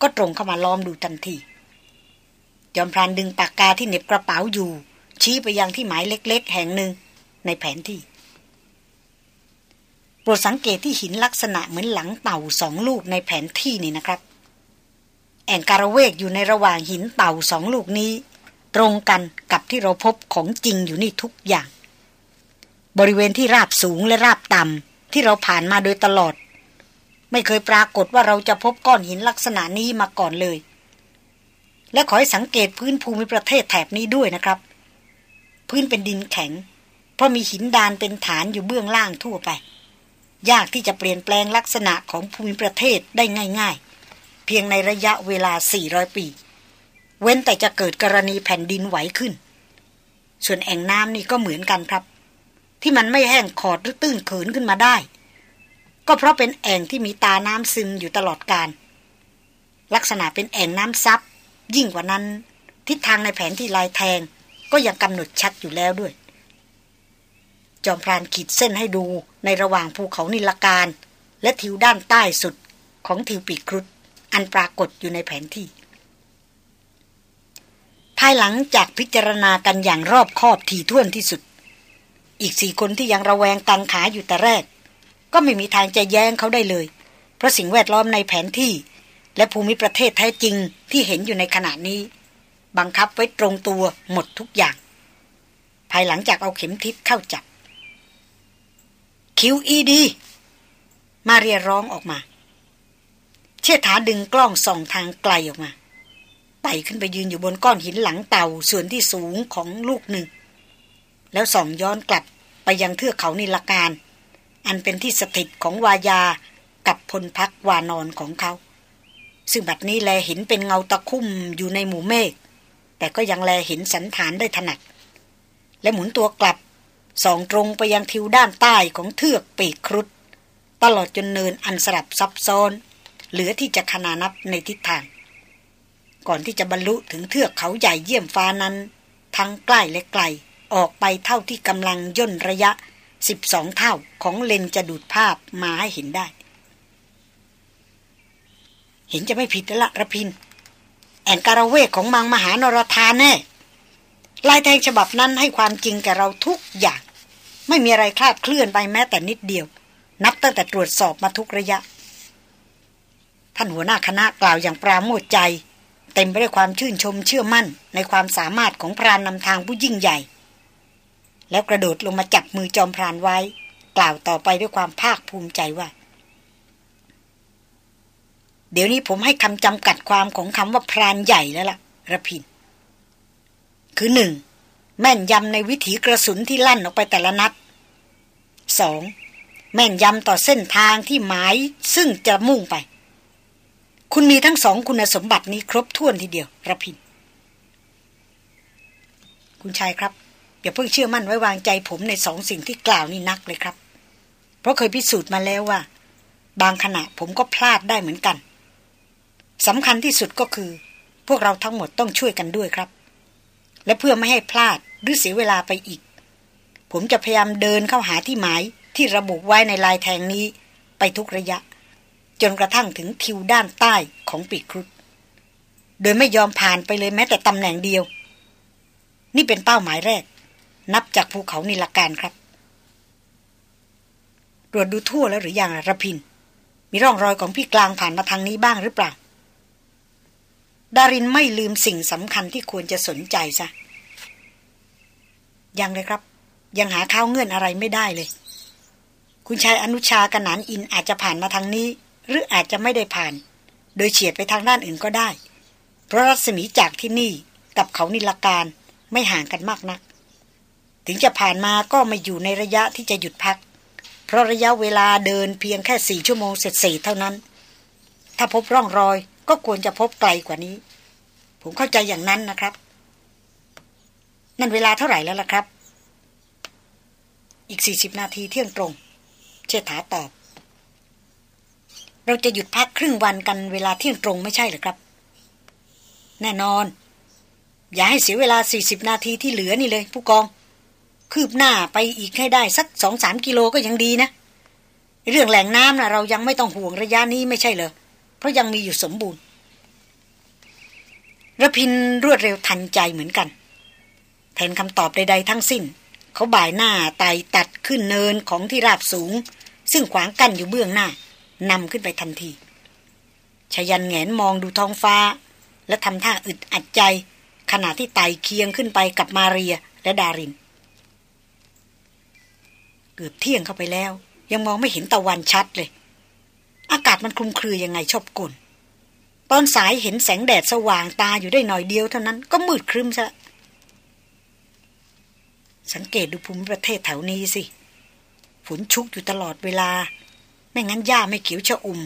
[SPEAKER 1] ก็ตรงเข้ามาล้อมดูทันทียอมพรานดึงปากกาที่เน็บกระเป๋าอยู่ ชี้ไปยังที่หมายเล็ก ๆ แห่งหนึ่งในแผนที่โปรดสังเกตที่หินลักษณะเหมือนหลังเต่าสองลูกในแผนที่นี่นะครับ แอ่งการเวกอยู่ในระหว่างหินเต่าสองลูกนี้ ตรงกันกับที่เราพบของจริงอยู่นี่ทุกอย่าง บริเวณที่ราบสูงและราบต่ำที่เราผ่านมาโดยตลอด ไม่เคยปรากฏว่าเราจะพบก้อนหินลักษณะนี้มาก่อนเลย และขอให้สังเกตพื้นภูมิประเทศแถบนี้ด้วยนะครับ พื้นเป็นดินแข็ง เพราะมีหินดานเป็นฐานอยู่เบื้องล่างทั่วไป ยากที่จะเปลี่ยนแปลงลักษณะของภูมิประเทศได้ง่าย ๆ เพียงในระยะเวลา 400 ปี เว้นแต่จะเกิดกรณีแผ่นดินไหวขึ้น ส่วนแอ่งน้ำนี่ก็เหมือนกันครับ ที่มันไม่แห้งขอดหรือตื้นเขินขึ้นมาได้ ก็เพราะเป็นแอ่งที่มีตาน้ำซึมอยู่ตลอดการ ลักษณะเป็นแอ่งน้ำซับยิ่งกว่านั้น ทิศทางในแผนที่ลายแทงก็ยังกำหนดชัดอยู่แล้วด้วย จอมพรานขีดเส้นให้ดูในระหว่างภูเขานิลการ และทิวด้านใต้สุดของทิวปีกรุดอันปรากฏอยู่ในแผนที่ ภายหลังจากพิจารณากันอย่างรอบคอบถี่ถ้วนที่สุด อีกสี่คนที่ยังระแวงตังขาอยู่แต่แรก ก็ไม่มีทางจะแย้งเขาได้เลย เพราะสิ่งแวดล้อมในแผนที่ และภูมิประเทศแท้จริงที่เห็นอยู่ในขณะนี้ บังคับไว้ตรงตัวหมดทุกอย่าง ภายหลังจากเอาเข็มทิศเข้าจับ QED มาเรียร้องออกมา เชิดถาดึงกล้องส่องทางไกลออกมาไต่ขึ้นไปยืนอยู่บนก้อนหินหลังเต่าส่วนที่สูงของลูกหนึ่ง แล้วส่องย้อนกลับไปยังเทือกเขานิลการ อันเป็นที่สถิตของวายากับพลพักวานอนของเขา ซึ่งบัดนี้แลเห็นเป็นเงาตะคุ่มอยู่ในหมู่เมฆแต่ก็ยังแลเห็นสันฐานได้ถนัด และหมุนตัวกลับส่องตรงไปยังทิวด้านใต้ของเทือกปีกครุฑตลอดจนเนินอันสลับซับซ้อน เหลือที่จะขนานับในทิศทาง ก่อนที่จะบรรลุถึงเทือกเขาใหญ่เยี่ยมฟ้านั้น ทั้งใกล้และไกล ออกไปเท่าที่กำลังย่นระยะ 12 เท่าของเลนจะดูดภาพมาให้เห็นได้ เห็นจะไม่ผิดละระพิน แอนการเวกของมังมหานรธาแน่ลายแทงฉบับนั้นให้ความจริงแกเราทุกอย่าง ไม่มีอะไรคลาดเคลื่อนไปแม้แต่นิดเดียว นับตั้งแต่ตรวจสอบมาทุกระยะ ท่านหัวหน้าคณะกล่าวอย่างปราโมทใจ เต็มไปด้วยความชื่นชมเชื่อมั่นในความสามารถของพรานนำทางผู้ยิ่งใหญ่ แล้วกระโดดลงมาจับมือจอมพรานไว้ กล่าวต่อไปด้วยความภาคภูมิใจว่า เดี๋ยวนี้ผมให้คำจำกัดความของคำว่าพรานใหญ่แล้วล่ะระพิน คือหนึ่งแม่นยำในวิถีกระสุนที่ลั่นออกไปแต่ละนัดสองแม่นยำต่อเส้นทางที่หมายซึ่งจะมุ่งไป คุณมีทั้งสองคุณสมบัตินี้ครบถ้วนทีเดียวระพิน คุณชายครับ อย่าเพิ่งเชื่อมั่นไว้วางใจผมในสองสิ่งที่กล่าวนี่นักเลยครับ เพราะเคยพิสูจน์มาแล้วว่า บางขณะผมก็พลาดได้เหมือนกันสำคัญที่สุดก็คือ พวกเราทั้งหมดต้องช่วยกันด้วยครับ และเพื่อไม่ให้พลาดหรือเสียเวลาไปอีก ผมจะพยายามเดินเข้าหาที่หมายที่ระบุไว้ในลายแทงนี้ไปทุกระยะ จนกระทั่งถึงทิวด้านใต้ของปีกครุฑโดยไม่ยอมผ่านไปเลยแม้แต่ตำแหน่งเดียว นี่เป็นเป้าหมายแรก นับจากภูเขานิลการครับตรวจดูทั่วแล้วหรืออยังระพิน มีร่องรอยของพี่กลางผ่านมาทางนี้บ้างหรือเปล่า ดารินไม่ลืมสิ่งสำคัญที่ควรจะสนใจซะ ยังเลยครับ ยังหาข้าวเงื่อนอะไรไม่ได้เลย คุณชายอนุชากนานอินอาจจะผ่านมาทางนี้ หรืออาจจะไม่ได้ผ่าน โดยเฉียดไปทางด้านอื่นก็ได้ เพราะรัศมีจากที่นี่กับเขานิลการไม่ห่างกันมากนัก ถึงจะผ่านมาก็ไม่อยู่ในระยะที่จะหยุดพัก เพราะระยะเวลาเดินเพียงแค่สี่ชั่วโมงเสร็จเท่านั้น ถ้าพบร่องรอยก็ควรจะพบไกลกว่านี้ ผมเข้าใจอย่างนั้นนะครับ นั่นเวลาเท่าไหร่แล้วล่ะครับ อีกสี่สิบนาทีเที่ยงตรง เชษฐาตอบ เราจะหยุดพักครึ่งวันกันเวลาเที่ยงตรงไม่ใช่หรือครับ แน่นอน อย่าให้เสียเวลาสี่สิบนาทีที่เหลือนี่เลย ผู้กอง คืบหน้าไปอีกให้ได้สักสองสามกิโลก็ยังดีนะ เรื่องแหล่งน้ำนะเรายังไม่ต้องห่วงระยะนี้ไม่ใช่เหรอ เพราะยังมีอยู่สมบูรณ์ระพินรวดเร็วทันใจเหมือนกัน แทนคำตอบใดๆทั้งสิ้น เขาบ่ายหน้าไต่ตัดขึ้นเนินของที่ราบสูง ซึ่งขวางกั้นอยู่เบื้องหน้านำขึ้นไปทันทีชยันแงนมองดูท้องฟ้า และทำท่าอึดอัดใจ ขณะที่ไต่เคียงขึ้นไปกับมาเรียและดาริน เกือบเที่ยงเข้าไปแล้ว ยังมองไม่เห็นตะวันชัดเลย อากาศมันคลุมเคลือยังไงชอบกลตอนสายเห็นแสงแดดสว่างตาอยู่ได้หน่อยเดียวเท่านั้นก็มืดครึ้มซะ สังเกตดูภูมิประเทศแถวนี้สิฝนชุกอยู่ตลอดเวลา ไม่งั้นหญ้าไม่เขียวชะอุ่ม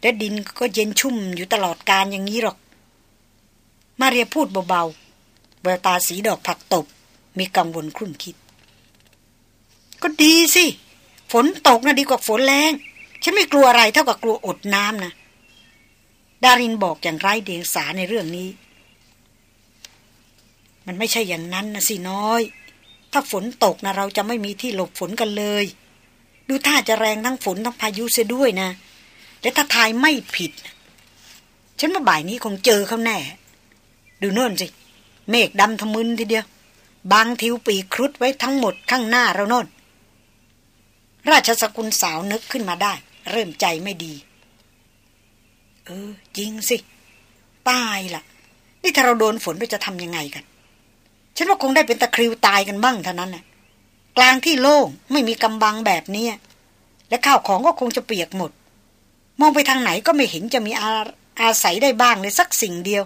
[SPEAKER 1] และดินก็เย็นชุ่มอยู่ตลอดการอย่างนี้หรอก มาเรียพูดเบาๆแววตาสีดอกผักตบ มีกังวลครุ่นคิด ก็ดีสิ ฝนตกนะดีกว่าฝนแรงฉันไม่กลัวอะไรเท่ากับกลัวอดน้ำนะ ดารินบอกอย่างไร้เดียงสาในเรื่องนี้ มันไม่ใช่อย่างนั้นนะสิน้อย ถ้าฝนตกนะเราจะไม่มีที่หลบฝนกันเลย ดูท่าจะแรงทั้งฝนทั้งพายุเสียด้วยนะ และถ้าทายไม่ผิด ฉันว่าบ่ายนี้คงเจอเขาแน่ ดูโน่นสิ เมฆดำทะมึนทีเดียว บางทิวปีครุดไว้ทั้งหมดข้างหน้าเราโน่น ราชสกุลสาวนึกขึ้นมาได้ เริ่มใจไม่ดี เออ จริงสิ ตายละ่ะ นี่ถ้าเราโดนฝนเราจะทำยังไงกัน ฉันว่าคงได้เป็นตะคริวตายกันบ้างเท่านั้นแหละกลางที่โล่งไม่มีกำบังแบบนี้และข้าวของก็คงจะเปียกหมด มองไปทางไหนก็ไม่เห็นจะมีอาอาศัยได้บ้างเลยสักสิ่งเดียว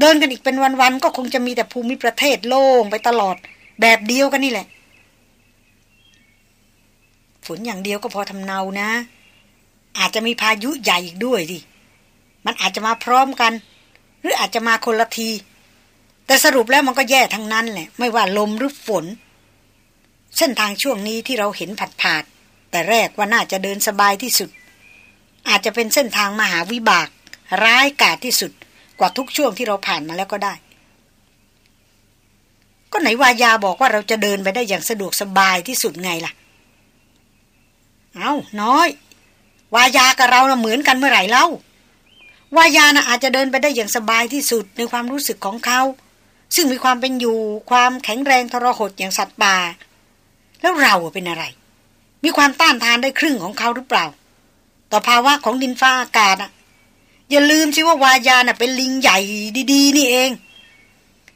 [SPEAKER 1] เดินกันอีกเป็นวันๆก็คงจะมีแต่ภูมิประเทศโล่งไปตลอด แบบเดียวกันนี่แหละ ฝนอย่างเดียวก็พอทำเนานะ อาจจะมีพายุใหญ่อีกด้วยดิมันอาจจะมาพร้อมกัน หรืออาจจะมาคนละที แต่สรุปแล้วมันก็แย่ทั้งนั้นแหละ ไม่ว่าลมหรือฝน เส้นทางช่วงนี้ที่เราเห็นผัดผาด แต่แรกว่าน่าจะเดินสบายที่สุด อาจจะเป็นเส้นทางมหาวิบาก ร้ายกาจที่สุดกว่าทุกช่วงที่เราผ่านมาแล้วก็ได้ ก็ไหนวายาบอกว่าเราจะเดินไปได้อย่างสะดวกสบายที่สุดไงล่ะ เอาน้อย วายากับเรานะเหมือนกันเมื่อไหร่เล่าวายานะอาจจะเดินไปได้อย่างสบายที่สุดในความรู้สึกของเขา ซึ่งมีความเป็นอยู่ความแข็งแรงทรหดอย่างสัตว์ป่า แล้วเราเป็นอะไร มีความต้านทานได้ครึ่งของเขาหรือเปล่า ต่อภาวะของดินฟ้าอากาศอะอย่าลืมสิว่าวายาน่ะเป็นลิงใหญ่ดี ๆ นี่เอง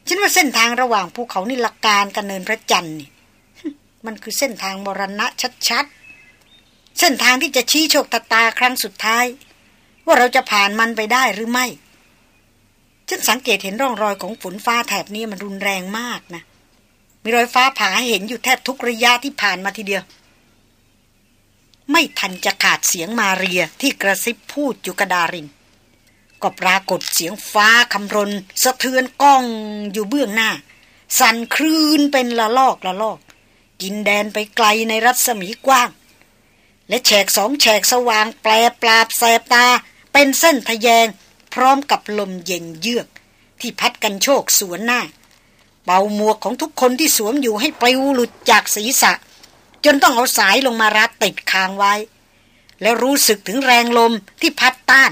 [SPEAKER 1] ฉันว่าเส้นทางระหว่างภูเขานิลการกับเนินพระจันทร์นี่มันคือเส้นทางมรณะชัดๆ เส้นทางที่จะชี้โชคตาตาครั้งสุดท้าย ว่าเราจะผ่านมันไปได้หรือไม่ ฉันสังเกตเห็นร่องรอยของฝนฟ้าแถบนี้มันรุนแรงมากนะ มีรอยฟ้าผ่าเห็นอยู่แทบทุกระยะที่ผ่านมาทีเดียว ไม่ทันจะขาดเสียงมาเรียที่กระซิบพูดอยู่กระดารินก็ปรากฏเสียงฟ้าคำรน สะเทือนก้องอยู่เบื้องหน้า สั่นคลื่นเป็นละลอกละลอก กินแดนไปไกลในรัศมีกว้าง และแฉกสองแฉกสว่างแปลปราบแสบตา เป็นเส้นทะแยง พร้อมกับลมเย็นเยือก ที่พัดกันโชกสวนหน้า เป่าหมวกของทุกคนที่สวมอยู่ให้ปลิวหลุดจากศีรษะ จนต้องเอาสายลงมารัดติดคางไว้ แล้วรู้สึกถึงแรงลมที่พัดต้าน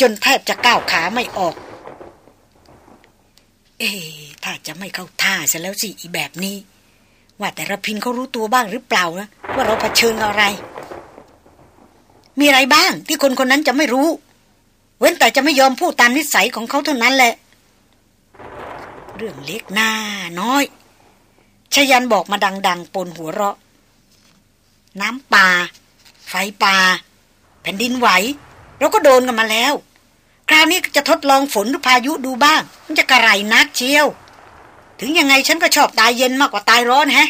[SPEAKER 1] จนแทบจะก้าวขาไม่ออก เอ๊ถ้าจะไม่เข้าท่าซะแล้วสิอีแบบนี้ ว่าแต่ระพินเขารู้ตัวบ้างหรือเปล่านะว่าเราเผชิญอะไร มีอะไรบ้างที่คนคนนั้นจะไม่รู้ เว้นแต่จะไม่ยอมพูดตามนิสัยของเขาเท่านั้นแหละ เรื่องเล็กหน้าน้อยชยันบอกมาดัง ๆ ปนหัวเราะ น้ำป่า ไฟป่า แผ่นดินไหว เราก็โดนกันมาแล้ว คราวนี้จะทดลองฝนหรือพายุดูบ้าง มันจะกระไรนักเชียว ถึงยังไงฉันก็ชอบตายเย็นมากกว่าตายร้อนแฮะ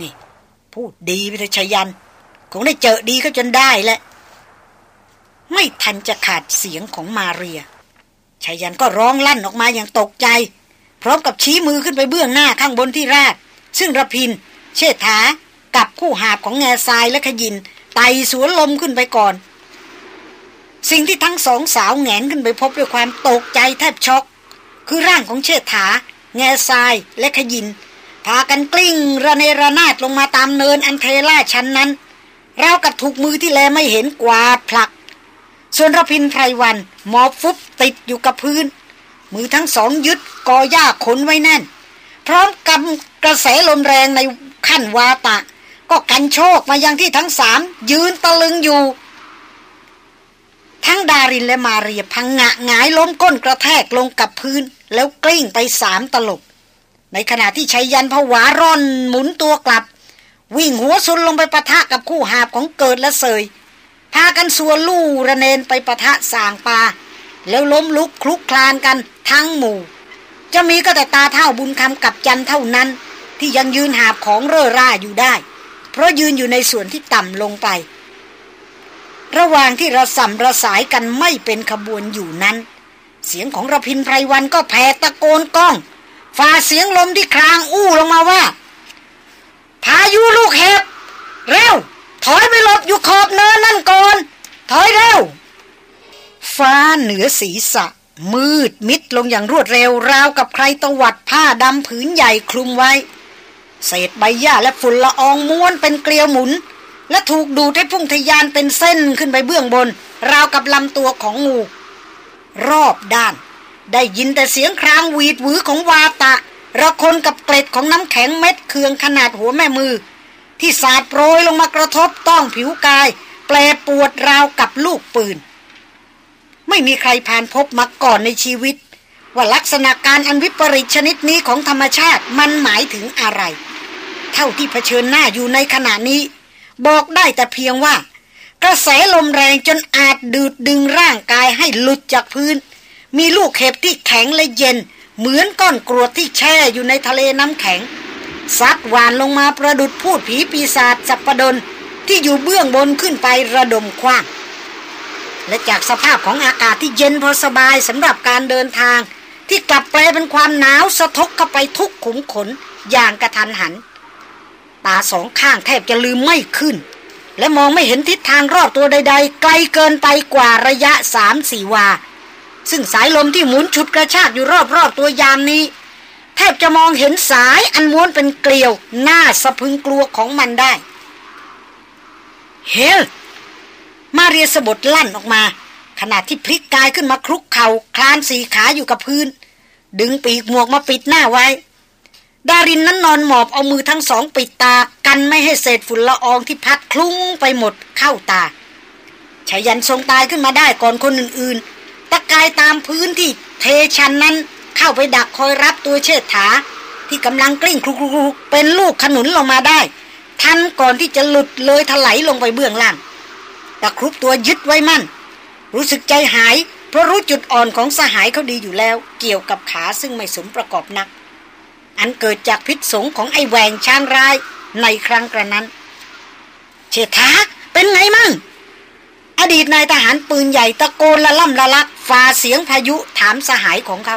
[SPEAKER 1] นี่ พูดดีไปเลยชยัน คงได้เจอดีก็จนได้แหละ ไม่ทันจะขาดเสียงของมาเรียชายันก็ร้องลั่นออกมาอย่างตกใจ พร้อมกับชี้มือขึ้นไปเบื้องหน้าข้างบนที่ราดซึ่งระพิน เชษฐากับคู่หาบของแง่ทรายและขยิน ไต่สวนลมขึ้นไปก่อน สิ่งที่ทั้งสองสาวแงนขึ้นไปพบด้วยความตกใจแทบช็อก คือร่างของเชษฐา แง่ทรายและขยินพากันกลิ้งระเนระนาดลงมาตามเนินอันเทล่าชั้นนั้น เรากับถูกมือที่แลไม่เห็นกวาดผลัก ส่วนรพินไพรวันหมอบฟุบติดอยู่กับพื้น มือทั้งสองยึดกอหญ้าขนไว้แน่น พร้อมกำกระแสลมแรงในขั้นวาตะ ก็กันโชคมายังที่ทั้งสามยืนตะลึงอยู่ ทั้งดารินและมาเรียพังงะหงายล้มก้นกระแทกลงกับพื้น แล้วกลิ้งไปสามตลบในขณะที่ชัยยันผวาร่อนหมุนตัวกลับ วิ่งหัวซุนลงไปปะทะกับคู่หาบของเกิดและเสย พากันสัวลู่ระเนนไปปะทะสางปา แล้วล้มลุกคลุกคลานกันทั้งหมู่ จะมีก็แต่ตาเท่าบุญคำกับจันเท่านั้น ที่ยังยืนหาบของเร่อร่าอยู่ได้ เพราะยืนอยู่ในส่วนที่ต่ำลงไป ระหว่างที่ระสำระสายกันไม่เป็นขบวนอยู่นั้น เสียงของระพินไพรวันก็แผ่ตะโกนก้องฝ่าเสียงลมที่คลางอู้ลงมาว่า พายุลูกเห็บ เร็ว ถอยไปหลบอยู่ขอบเนินนั่นก่อน ถอยเร็ว ฟ้าเหนือศีรษะ มืดมิดลงอย่างรวดเร็ว ราวกับใครตวัดผ้าดำผืนใหญ่คลุมไว้ เศษใบหญ้าและฝุ่นละอองม้วนเป็นเกลียวหมุน และถูกดูดให้พุ่งทยานเป็นเส้นขึ้นไปเบื้องบน ราวกับลำตัวของงู รอบด้าน ได้ยินแต่เสียงครางหวีดหวือของวาตะระคนกับเกล็ดของน้ำแข็งเม็ดเคืองขนาดหัวแม่มือ ที่สาดโปรยลงมากระทบต้องผิวกาย แปลปวดราวกับลูกปืน ไม่มีใครผ่านพบมาก่อนในชีวิต ว่าลักษณะการอันวิปริตชนิดนี้ของธรรมชาติมันหมายถึงอะไร เท่าที่เผชิญหน้าอยู่ในขณะนี้ บอกได้แต่เพียงว่า กระแสลมแรงจนอาจดูดดึงร่างกายให้หลุดจากพื้น มีลูกเห็บที่แข็งและเย็น เหมือนก้อนกรวดที่แช่อยู่ในทะเลน้ำแข็งซัดหวานลงมาประดุดพูดผีปีศาจสัปดนที่อยู่เบื้องบนขึ้นไประดมคว้าง และจากสภาพของอากาศที่เย็นพอสบายสำหรับการเดินทาง ที่กลับแปลเป็นความหนาวสะทกเข้าไปทุกขุมขนอย่างกระทันหัน ตาสองข้างแทบจะลืมไม่ขึ้น และมองไม่เห็นทิศทางรอบตัวใด ๆ ไกลเกินไปกว่าระยะสามสี่วา ซึ่งสายลมที่หมุนฉุดกระชากอยู่รอบๆตัวยามนี้ แทบจะมองเห็นสายอันม้วนเป็นเกลียวหน้าสะพึงกลัวของมันได้ เฮลมาเรียสะบดลั่นออกมา ขณะที่พลิกกายขึ้นมาคลุกเขา่าคลานสีขาอยู่กับพื้น ดึงปีกหมวกมาปิดหน้าไว้ ดารินนั้นนอนหมอบเอามือทั้งสองปิดตากันไม่ให้เศษฝุ่นละอองที่พัดคลุ้งไปหมดเข้าตาชายันทรงตายขึ้นมาได้ก่อนคนอื่นๆ ตะกายตามพื้นที่เทชันนั้นเข้าไปดักคอยรับตัวเชิดถา ที่กำลังกลิ้งคลุกๆเป็นลูกขนุนลงมาได้ ทันก่อนที่จะหลุดเลยถลายลงไปเบื้องล่างตะครุบตัวยึดไว้มั่น รู้สึกใจหาย เพราะรู้จุดอ่อนของสหายเขาดีอยู่แล้ว เกี่ยวกับขาซึ่งไม่สมประกอบนัก อันเกิดจากพิษสงของไอแหวงช้างรายในครั้งกระนั้น เชษฐาเป็นไงมั่ง อดีตนายทหารปืนใหญ่ตะโกนละล่ำละลักฝ่าเสียงพายุถามสหายของเขา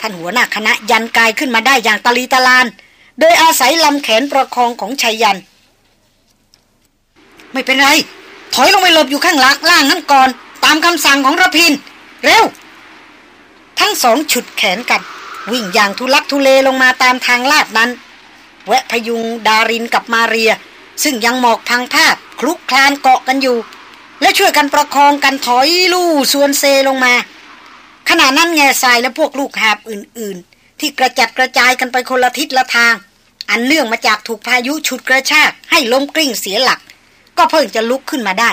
[SPEAKER 1] ท่านหัวหน้าคณะยันกายขึ้นมาได้อย่างตะลีตะลาน โดยอาศัยลำแขนประคองของชัยยัน ไม่เป็นไร ถอยลงไปหลบอยู่ข้างหลังล่างนั่นก่อน ตามคำสั่งของระพิน เร็ว ทั้งสองฉุดแขนกัน วิ่งอย่างทุลักทุเลลงมาตามทางลาดนั้น แวะพยุงดารินกับมาเรีย ซึ่งยังหมอกพังภาพคลุกคลานเกาะกันอยู่ และช่วยกันประคองกันถอยลู่ส่วนเซลงมา ขณะนั้นแง่ทรายและพวกลูกหาบอื่น ๆ ที่กระจัดกระจายกันไปคนละทิศละทาง อันเนื่องมาจากถูกพายุฉุดกระชากให้ล้มกลิ้งเสียหลัก ก็เพิ่งจะลุกขึ้นมาได้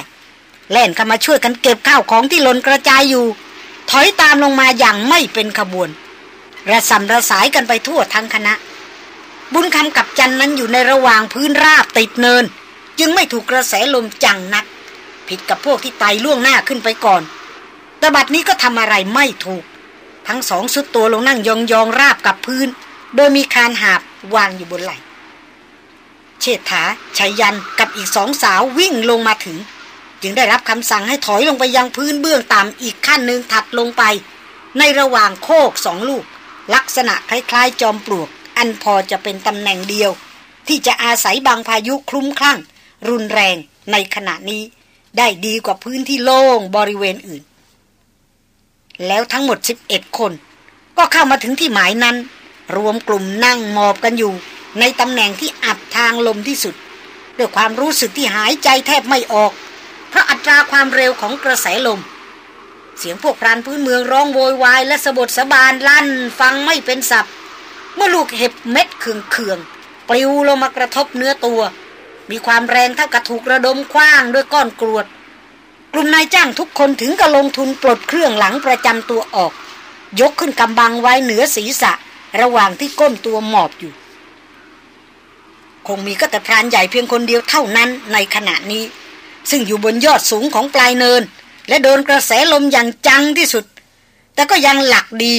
[SPEAKER 1] แล่นเข้ามาช่วยกันเก็บข้าวของที่หล่นกระจายอยู่ ถอยตามลงมาอย่างไม่เป็นขบวน ระสำระสายกันไปทั่วทั้งคณะ บุญคำกับจันนั้นอยู่ในระหว่างพื้นราบติดเนิน จึงไม่ถูกกระแสลมจังนัก ผิดกับพวกที่ไต่ล่วงหน้าขึ้นไปก่อน แต่บัดนี้ก็ทำอะไรไม่ถูก ทั้งสองสุดตัวลงนั่งยองยองราบกับพื้น โดยมีคานหาบวางอยู่บนไหล่เชษฐาชัยยันกับอีกสองสาววิ่งลงมาถึง จึงได้รับคำสั่งให้ถอยลงไปยังพื้นเบื้องต่ำอีกขั้นหนึ่งถัดลงไป ในระหว่างโคกสองลูก ลักษณะคล้ายๆจอมปลวก อันพอจะเป็นตำแหน่งเดียว ที่จะอาศัยบางพายุคลุ้มคลั่ง รุนแรงในขณะนี้ ได้ดีกว่าพื้นที่โล่งบริเวณอื่น แล้วทั้งหมด 11 คน ก็เข้ามาถึงที่หมายนั้น รวมกลุ่มนั่งมอบกันอยู่ ในตำแหน่งที่อับทางลมที่สุดด้วยความรู้สึกที่หายใจแทบไม่ออก เพราะอัตราความเร็วของกระแสลม เสียงพวกพรานพื้นเมืองร้องโวยวายและสะบดสะบานลั่น ฟังไม่เป็นสับ เมื่อลูกเห็บเม็ดเคืองเคืองปลิวลงมากระทบเนื้อตัว มีความแรงเท่ากับถูกระดมคว้างด้วยก้อนกรวด กลุ่มนายจ้างทุกคนถึงกับลงทุนปลดเครื่องหลังประจำตัวออก ยกขึ้นกำบังไว้เหนือศีรษะ ระหว่างที่ก้มตัวหมอบอยู่ คงมีก็แต่พรานใหญ่เพียงคนเดียวเท่านั้นในขณะนี้ ซึ่งอยู่บนยอดสูงของปลายเนิน และโดนกระแสลมอย่างจังที่สุด แต่ก็ยังหลักดี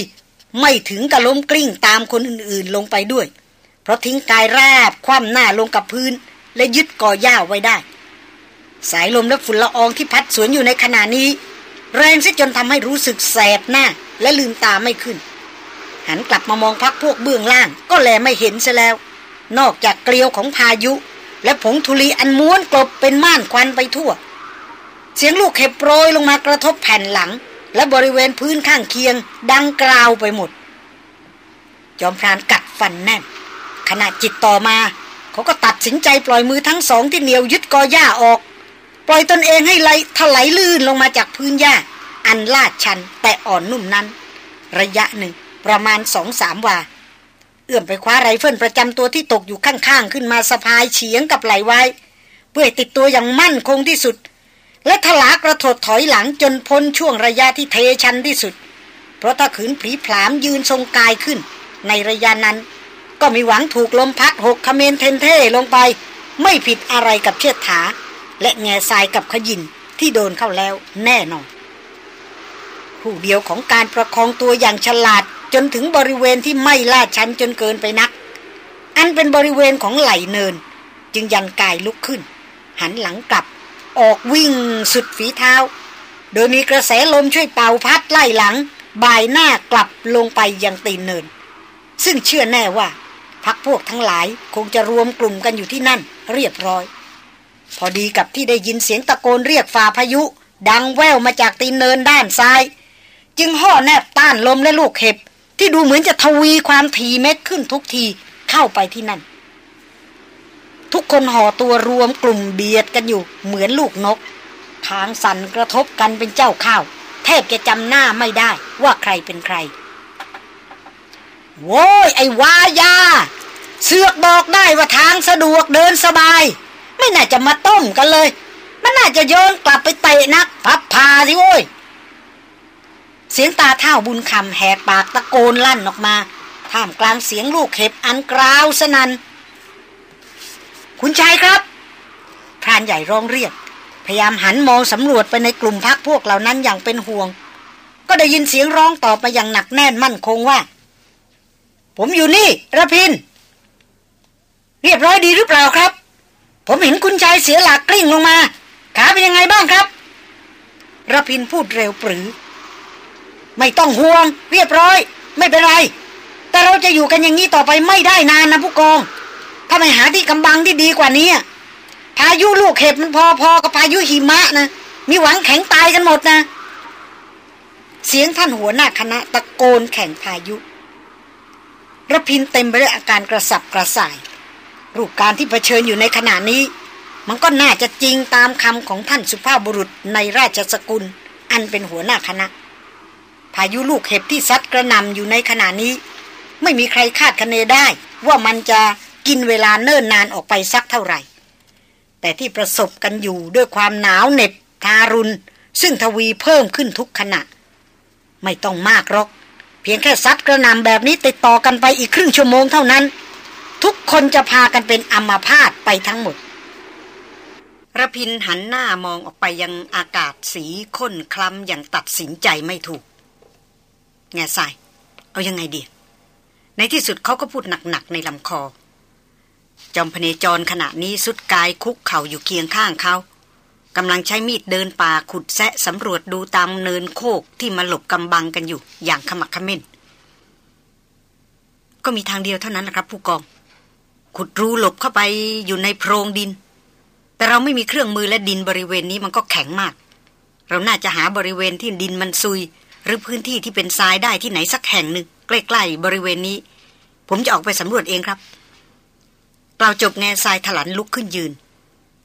[SPEAKER 1] ไม่ถึงกับล้มกลิ้งตามคนอื่นๆลงไปด้วย เพราะทิ้งกายราบคว่ำหน้าลงกับพื้น และยึดก่อหญ้าไว้ได้ สายลมและฝุ่นละอองที่พัดสวนอยู่ในขณะนี้ แรงซะจนทำให้รู้สึกแสบหน้าและลืมตาไม่ขึ้น หันกลับมามองพักพวกเบื้องล่าง ก็แลไม่เห็นซะแล้ว นอกจากเกลียวของพายุ และผงธุลีอันม้วนกลบเป็นม่านควันไปทั่ว เสียงลูกเห็บโปรยลงมากระทบแผ่นหลัง และบริเวณพื้นข้างเคียง ดังกราวไปหมด จอมพรานกัดฟันแน่นขณะจิตต่อมา เขาก็ตัดสินใจปล่อยมือทั้งสองที่เหนียวยึดกอหญ้าออก ปล่อยตนเองให้ไหลถลายลื่นลงมาจากพื้นหญ้า อันลาดชันแต่อ่อนนุ่มนั้น ระยะหนึ่งประมาณสองสามวา เอื้อมไปคว้าไรเฟิลประจำตัวที่ตกอยู่ข้างๆ ขึ้นมาสะพายเฉียงกับไหล่ไว้ เพื่อติดตัวอย่างมั่นคงที่สุด และถลากระถดถอยหลังจนพ้นช่วงระยะที่เทชันที่สุด เพราะถ้าขืนผลีผลามยืนทรงกายขึ้น ในระยะนั้น ก็มีหวังถูกลมพัดหกคะเมนเกนเก้ลงไป ไม่ผิดอะไรกับเชือดถา และแง่ทรายกับขยินที่โดนเข้าแล้วแน่นอนผู้เดียวของการประคองตัวอย่างฉลาดจนถึงบริเวณที่ไม่ลาดชันจนเกินไปนัก อันเป็นบริเวณของไหลเนิน จึงยันกายลุกขึ้น หันหลังกลับ ออกวิ่งสุดฝีเท้า โดยมีกระแสลมช่วยเป่าพัดไล่หลัง บ่ายหน้ากลับลงไปยังตีนเนิน ซึ่งเชื่อแน่ว่าพักพวกทั้งหลายคงจะรวมกลุ่มกันอยู่ที่นั่น เรียบร้อย พอดีกับที่ได้ยินเสียงตะโกนเรียกฝ่าพายุ ดังแว่วมาจากตีนเนินด้านซ้าย จึงห่อแนบต้านลมและลูกเห็บ ที่ดูเหมือนจะทวีความถี่เม็ดขึ้นทุกทีเข้าไปที่นั่น ทุกคนห่อตัวรวมกลุ่มเบียดกันอยู่เหมือนลูกนก ทางสั่นกระทบกันเป็นเจ้าข้าว แทบจะจำหน้าไม่ได้ว่าใครเป็นใคร โว้ยไอ้วายา เสือกบอกได้ว่าทางสะดวกเดินสบาย ไม่น่าจะมาต้มกันเลย มันน่าจะโยนกลับไปเตะนักพับพาสิโว้ย เสียงตาเท่าบุญคำแหกปากตะโกนลั่นออกมาท่ามกลางเสียงลูกเห็บอันกราวสนัน คุณชายครับพรานใหญ่ร้องเรียก พยายามหันมองสำรวจไปในกลุ่มพักพวกเหล่านั้นอย่างเป็นห่วง ก็ได้ยินเสียงร้องตอบไปอย่างหนักแน่นมั่นคงว่า ผมอยู่นี่ระพิน เรียบร้อยดีหรือเปล่าครับ ผมเห็นคุณชายเสียหลักกลิ้งลงมา ขาเป็นยังไงบ้างครับระพินพูดเร็วปรือ ไม่ต้องห่วง เรียบร้อย ไม่เป็นไร แต่เราจะอยู่กันอย่างนี้ต่อไปไม่ได้นานนะผู้กอง ถ้าไม่หาที่กำบังที่ดีกว่านี้พายุลูกเห็บมันพอๆกับพายุหิมะนะมีหวังแข็งตายกันหมดนะ เสียงท่านหัวหน้าคณะตะโกนแข่งพายุระพินเต็มไปด้วยอาการกระสับกระส่าย รูปการที่เผชิญอยู่ในขณะนี้ มันก็น่าจะจริงตามคำของท่านสุภาพบุรุษในราชสกุล อันเป็นหัวหน้าคณะ พายุลูกเห็บที่ซัดกระนำอยู่ในขณะนี้ ไม่มีใครคาดคะเนได้ ว่ามันจะ กินเวลาเนิ่นนานออกไปสักเท่าไหร่ แต่ที่ประสบกันอยู่ด้วยความหนาวเหน็บทารุณ ซึ่งทวีเพิ่มขึ้นทุกขณะ ไม่ต้องมากหรอก เพียงแค่ซัดกระนำแบบนี้ติดต่อกันไปอีกครึ่งชั่วโมงเท่านั้น ทุกคนจะพากันเป็นอัมาพาตไปทั้งหมดระพินหันหน้ามองออกไปยังอากาศสีข้นคล้ำอย่างตัดสินใจไม่ถูก แง่ใส่เอายังไงดี ในที่สุดเขาก็พูดหนักๆในลำคอ จอมพเนจรขณะนี้สุดกายคุกเข่าอยู่เคียงข้างเขากำลังใช้มีดเดินป่าขุดแซะสำรวจดูตามเนินโคกที่มาหลบกำบังกันอยู่อย่างขมักขม้น ก็มีทางเดียวเท่านั้นแหละครับ ผู้กอง ขุดรูหลบเข้าไปอยู่ในโพรงดิน แต่เราไม่มีเครื่องมือและดินบริเวณนี้มันก็แข็งมาก เราน่าจะหาบริเวณที่ดินมันซุย หรือพื้นที่ที่เป็นทรายได้ที่ไหนสักแห่งหนึ่งใกล้ๆบริเวณนี้ ผมจะออกไปสำรวจเองครับ เราจบแง่ทรายถลันลุกขึ้นยืน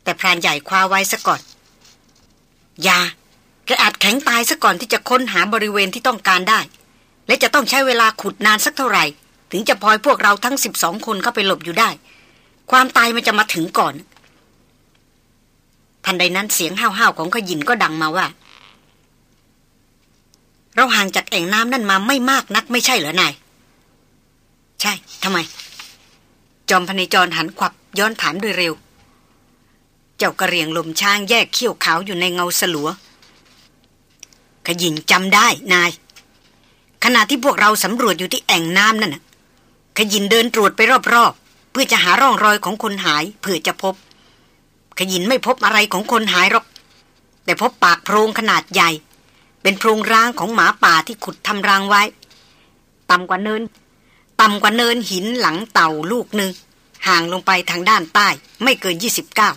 [SPEAKER 1] แต่พรานใหญ่คว้าไว้ซะก่อนยาแกอาจแข็งตายซะก่อนที่จะค้นหาบริเวณที่ต้องการได้ และจะต้องใช้เวลาขุดนานสักเท่าไหร่ ถึงจะพลอยพวกเราทั้งสิบสองคนเข้าไปหลบอยู่ได้ ความตายมันจะมาถึงก่อน ทันใดนั้นเสียงห้าวๆของขยินก็ดังมาว่า เราห่างจากแอ่งน้ำนั่นมาไม่มากนักไม่ใช่เหรอนาย ใช่ทำไม จอมพเนจรหันขวับย้อนถามโดยเร็ว เจ้ากระเรียงลมช้างแยกเขี้ยวขาวอยู่ในเงาสลัวขยินจำได้นาย ขณะที่พวกเราสำรวจอยู่ที่แอ่งน้ำนั่นน่ะขยินเดินตรวจไปรอบๆ เพื่อจะหาร่องรอยของคนหายเผื่อจะพบ ขยินไม่พบอะไรของคนหายหรอก แต่พบปากโพรงขนาดใหญ่ เป็นโพรงร้างของหมาป่าที่ขุดทำรางไว้ ต่ำกว่าเนิน ต่ำกว่าเนินหินหลังเต่าลูกหนึ่ง ห่างลงไปทางด้านใต้ไม่เกินยี่สิบเก้า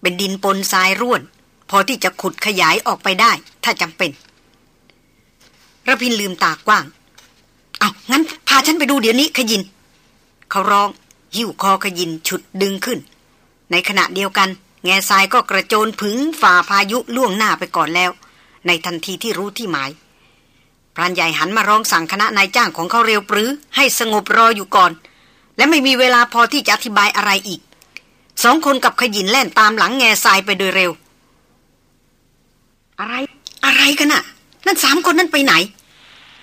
[SPEAKER 1] เป็นดินปนทรายร่วน พอที่จะขุดขยายออกไปได้ ถ้าจำเป็นระพินลืมตากว้าง เอางั้นพาฉันไปดูเดี๋ยวนี้ขยิน เขาร้องหิ้วคอขยินฉุดดึงขึ้น ในขณะเดียวกัน แง่ทรายก็กระโจนผึงฝ่าพายุล่วงหน้าไปก่อนแล้ว ในทันทีที่รู้ที่หมาย รานใหญ่หันมาร้องสั่งคณะนายจ้างของเขาเร็วปรือ ให้สงบรออยู่ก่อน และไม่มีเวลาพอที่จะอธิบายอะไรอีก สองคนกับขยินแล่นตามหลังแง่ทรายไปโดยเร็ว อะไรอะไรกันน่ะ นั่นสามคนนั่นไปไหน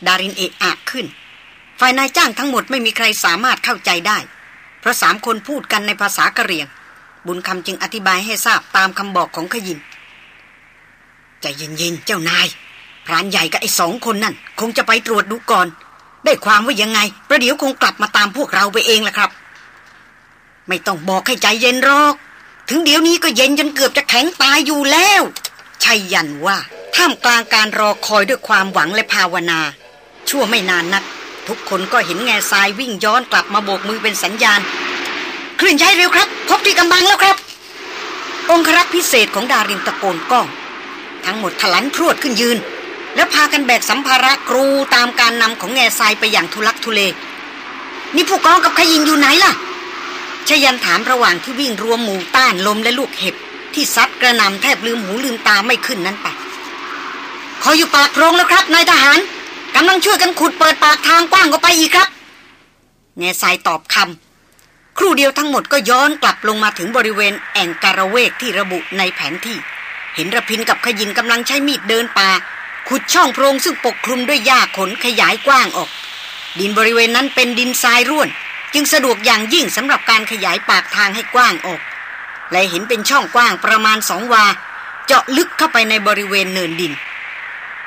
[SPEAKER 1] ดารินเอะอะขึ้น ฝ่ายนายจ้างทั้งหมดไม่มีใครสามารถเข้าใจได้ เพราะสามคนพูดกันในภาษากะเหรี่ยง บุญคำจึงอธิบายให้ทราบตามคำบอกของขยินใจเย็นๆเจ้านาย พรานใหญ่กับไอ้สองคนนั่น คงจะไปตรวจดูก่อน ได้ความว่ายังไง ประเดี๋ยวคงกลับมาตามพวกเราไปเองแหละครับ ไม่ต้องบอกให้ใจเย็นหรอก ถึงเดี๋ยวนี้ก็เย็นจนเกือบจะแข็งตายอยู่แล้วชัยยันว่าท่ามกลางการรอคอยด้วยความหวังและภาวนา ชั่วไม่นานนัก ทุกคนก็เห็นแง่ทรายวิ่งย้อนกลับมาโบกมือเป็นสัญญาณเคลื่อนย้ายเร็วครับ พบที่กำบังแล้วครับ องครักษ์พิเศษของดารินตะโกนก้อง ทั้งหมดถลันพรวดขึ้นยืน แล้วพากันแบกสัมภาระกรูตามการนำของแง่ทรายไปอย่างทุลักทุเล นี่ผู้กองกับขยินอยู่ไหนล่ะชยันถามระหว่างที่วิ่งรวมหมู่ต้านลมและลูกเห็บ ที่ซัดกระนำแทบลืมหูลืมตาไม่ขึ้นนั้นไปขออยู่ปากโพรงแล้วครับนายทหารกำลังช่วยกันขุดเปิดปากทางกว้างออกไปอีกครับแง่ทรายตอบคำครู่เดียวทั้งหมดก็ย้อนกลับลงมาถึงบริเวณแอ่งการะเวกที่ระบุในแผนที่ เห็นระพินกับขยินกำลังใช้มีดเดินป่า ขุดช่องโพรงซึ่งปกคลุมด้วยหญ้าขนขยายกว้างออก ดินบริเวณนั้นเป็นดินทรายร่วน จึงสะดวกอย่างยิ่งสำหรับการขยายปากทางให้กว้างออก และเห็นเป็นช่องกว้างประมาณสองวา เจาะลึกเข้าไปในบริเวณเนินดิน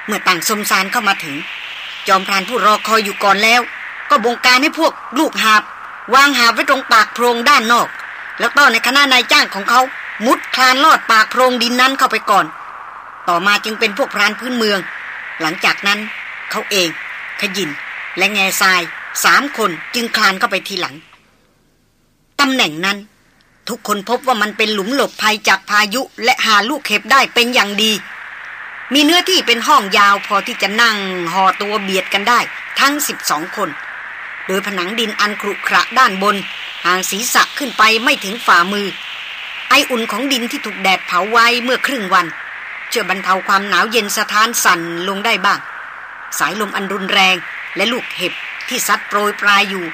[SPEAKER 1] เมื่อต่างสมสารเข้ามาถึง จอมพรานผู้รอคอยอยู่ก่อนแล้ว ก็บงการให้พวกลูกหาบ วางหาบไว้ตรงปากโพรงด้านนอก แล้วก็ในคณะนายจ้างของเขามุดคลานลอดปากโพรงดินนั้นเข้าไปก่อน ต่อมาจึงเป็นพวกพรานพื้นเมือง หลังจากนั้นเขาเอง ขยิน และแง่ทรายสามคนจึงคลานเข้าไปทีหลัง ตำแหน่งนั้น ทุกคนพบว่ามันเป็นหลุมหลบภัยจากพายุและหาลูกเห็บได้เป็นอย่างดี มีเนื้อที่เป็นห้องยาวพอที่จะนั่งห่อตัวเบียดกันได้ ทั้งสิบสองคน โดยผนังดินอันครุขระด้านบน ห่างศีรษะขึ้นไปไม่ถึงฝ่ามือ ไออุ่นของดินที่ถูกแดดเผาไว้เมื่อครึ่งวัน ช่วยบรรเทาความหนาวเย็นสะท้านสั่นลงได้บ้าง สายลมอันรุนแรงและลูกเห็บที่ซัดโปรยปลายอยู่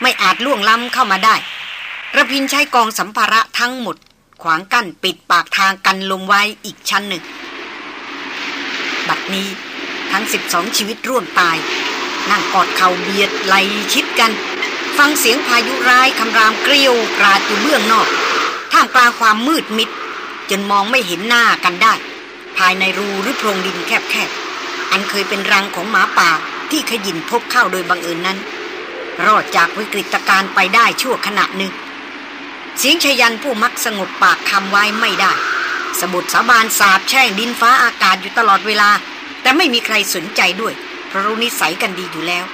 [SPEAKER 1] ไม่อาจล่วงล้ำเข้ามาได้ระพินใช้กองสัมภาระทั้งหมด ขวางกั้นปิดปากทางกันลมไว้อีกชั้นหนึ่ง บัดนี้ทั้งสิบองชีวิตร่วมตาย นั่งกอดเข่าเบียดไหลชิดกัน ฟังเสียงพายุร้ายคำรามเกลียวกราดอยู่เบื้องนอก ท่ามกลางความมืดมิด จนมองไม่เห็นหน้ากันได้ ภายในรูหรือโพรงดินแคบๆ อันเคยเป็นรังของหมาป่าที่ขยินพบเข้าโดยบังเอิญนั้น รอดจากวิกฤตการ์ไปได้ชั่วขณะหนึ่ง เสียงชยันผู้มักสงบปากคำไว้ไม่ได้สบุดสาบานสาบแช่งดินฟ้าอากาศอยู่ตลอดเวลา แต่ไม่มีใครสนใจด้วย เพราะรู้นิสัยกันดีอยู่แล้ว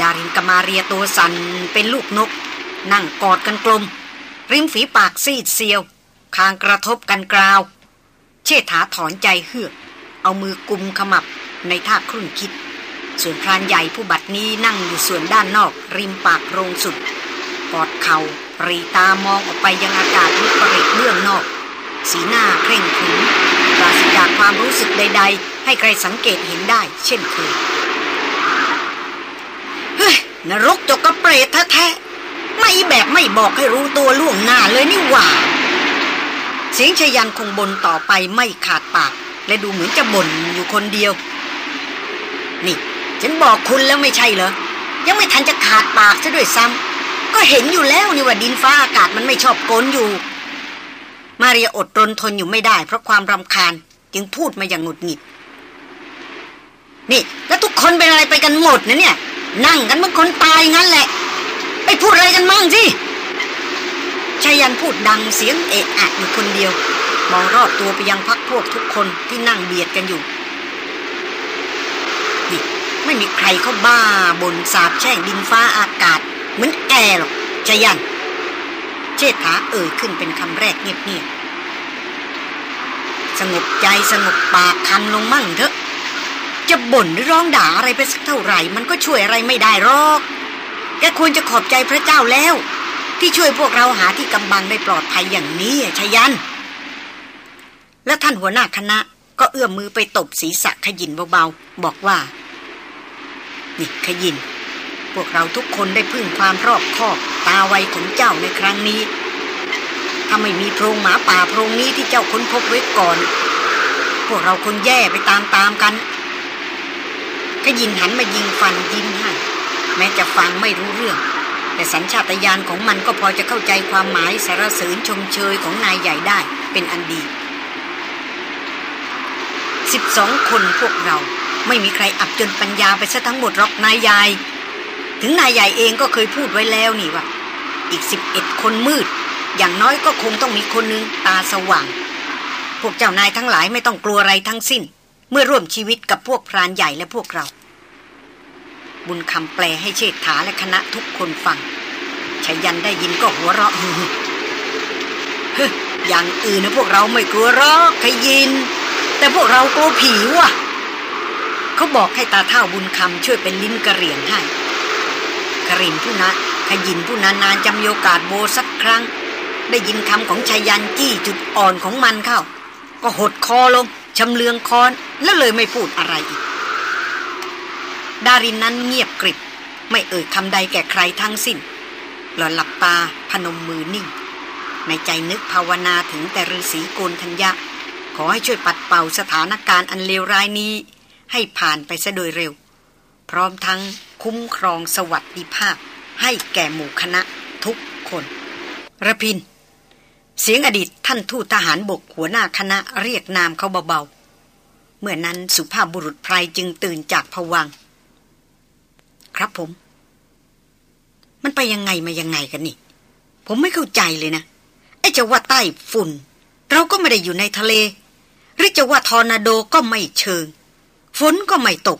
[SPEAKER 1] ดารินกมาเรียตัวสันเป็นลูกนก นั่งกอดกันกลม ริมฝีปากซีดเซียว คางกระทบกันกราว เชษฐาถอนใจเฮือก เอามือกุมขมับในท่าครุ่นคิด ส่วนพรานใหญ่ผู้บัดนี้นั่งอยู่ส่วนด้านนอก ริมปากโรงสุดกอดเขา่าปรีตามองออกไปยังอากาศวิปริตเบื้องนอก สีหน้าเคร่งขรึมปราศจากความรู้สึกใด ๆ ให้ใครสังเกตเห็นได้ เช่นเคยเฮ้ยนรกจกกระเปรตแท้ๆไม่แบบไม่บอกให้รู้ตัวล่วงหน้าเลยนี่หว่า เสียงชยันคงบนต่อไปไม่ขาดปาก และดูเหมือนจะบ่นอยู่คนเดียว นี่ ฉันบอกคุณแล้วไม่ใช่เหรอ ยังไม่ทันจะขาดปากซะด้วยซ้ำก็เห็นอยู่แล้วนี่ว่าดินฟ้าอากาศมันไม่ชอบโกนอยู่ มาเรียอดรนทนอยู่ไม่ได้ เพราะความรำคาญจึงพูดมาอย่างหงุดหงิด นี่ แล้วทุกคนเป็นอะไรไปกันหมดนะเนี่ย นั่งกันเมื่อคนตายงั้นแหละ ไปพูดอะไรกันมั่งสิ ชายันพูดดังเสียงเอะอะอยู่คนเดียว มองรอบตัวไปยังพักพวกทุกคนที่นั่งเบียดกันอยู่นี่ไม่มีใครเขาบ้าบนสาบแช่งดินฟ้าอากาศ เหมือนแกหรอกจยัน เชษฐาเอ่ยขึ้นเป็นคำแรกเงียบๆสงบใจสงบปากคำลงมั่งเถอะ จะบ่นหรือร้องด่าอะไรไปสักเท่าไหร่ มันก็ช่วยอะไรไม่ได้หรอกแกควรจะขอบใจพระเจ้าแล้ว ที่ช่วยพวกเราหาที่กำบังได้ปลอดภัยอย่างนี้ชยัน และท่านหัวหน้าคณะ ก็เอื้อมมือไปตบศีรษะขยินเบาๆ บอกว่า นี่ขยิน พวกเราทุกคนได้พึ่งความรอบคอบตาไวของเจ้าในครั้งนี้ ถ้าไม่มีโพรงหมาป่าโพรงนี้ที่เจ้าค้นพบไว้ก่อน พวกเราคงแย่ไปตามๆกันก็ยินหันมายิงฟันยิ้มให้แม้จะฟังไม่รู้เรื่อง แต่สัญชาตญาณของมันก็พอจะเข้าใจความหมายสารเสริญชมเชยของนายใหญ่ได้เป็นอันดีสิบสองคนพวกเราไม่มีใครอับจนปัญญาไปซะทั้งหมดหรอกนายใหญ่ ถึงนายใหญ่เองก็เคยพูดไว้แล้วนี่ว่า อีกสิบเอ็ดคนมืด อย่างน้อยก็คงต้องมีคนนึงตาสว่าง พวกเจ้านายทั้งหลายไม่ต้องกลัวอะไรทั้งสิ้น เมื่อร่วมชีวิตกับพวกพรานใหญ่และพวกเรา บุญคำแปลให้เชษฐาและคณะทุกคนฟังชายันได้ยินก็หัวเราะเฮ้ยอย่างอื่นนะพวกเราไม่กลัวหรอกขยิน แต่พวกเรากลัวผีว่ะเขาบอกให้ตาเท่าบุญคำช่วยเป็นลิ้นกระเรียงให้ครินผู้นะขยินผู้นานานจำโอกาสโบสักครั้ง ได้ยินคำของชายันจี้จุดอ่อนของมันเข้า ก็หดคอลงชำเลืองคอนแล้วเลยไม่พูดอะไรอีก ดารินนั้นเงียบกริบ ไม่เอ่ยคำใดแก่ใครทั้งสิ้น หล่อนหลับตาพนมมือนิ่ง ในใจนึกภาวนาถึงแต่ฤาษีโกนทัญญะ ขอให้ช่วยปัดเป่าสถานการณ์อันเลวร้ายนี้ ให้ผ่านไปซะโดยเร็ว พร้อมทั้งคุ้มครองสวัสดิภาพ ให้แก่หมู่คณะทุกคนระพิน เสียงอดีตท่านทูตทหารบกหัวหน้าคณะเรียกนามเขาเบาๆเมื่อนั้นสุภาพบุรุษไพรจึงตื่นจากผวัง ครับผม มันไปยังไงมายังไงกันนี่ ผมไม่เข้าใจเลยนะ ไอ้จะว่าใต้ฝุ่น เราก็ไม่ได้อยู่ในทะเล หรือจะว่าทอร์นาโดก็ไม่เชิง ฝนก็ไม่ตก